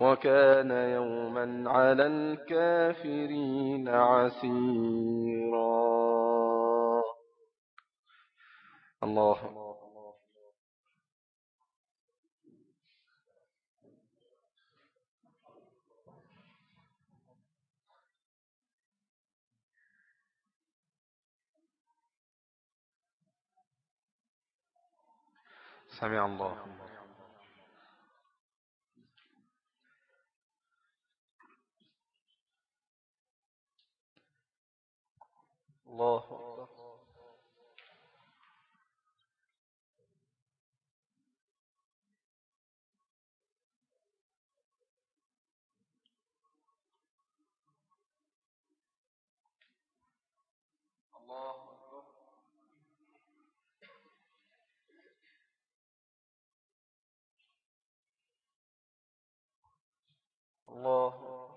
وكان يوما على الكافرين عسيرا. الله. سمع الله. الله. أكبر الله أكبر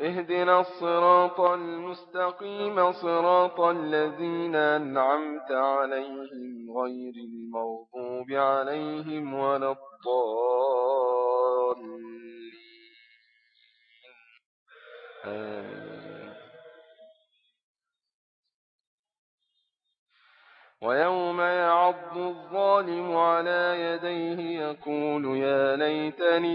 اهدنا الصراط المستقيم صراط الذين أنعمت عليهم غير المغضوب عليهم ولا الضالين. آمين. ويوم يعض الظالم على يديه يقول يا ليتني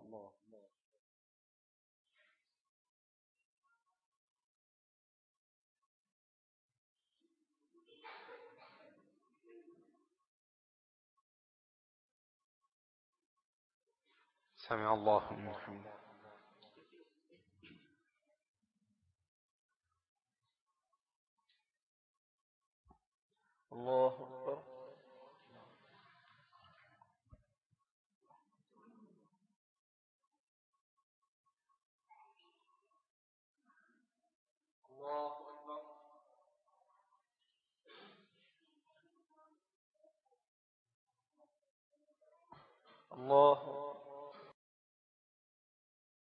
سمع الله من الله أكبر. الله أكبر. الله أكبر.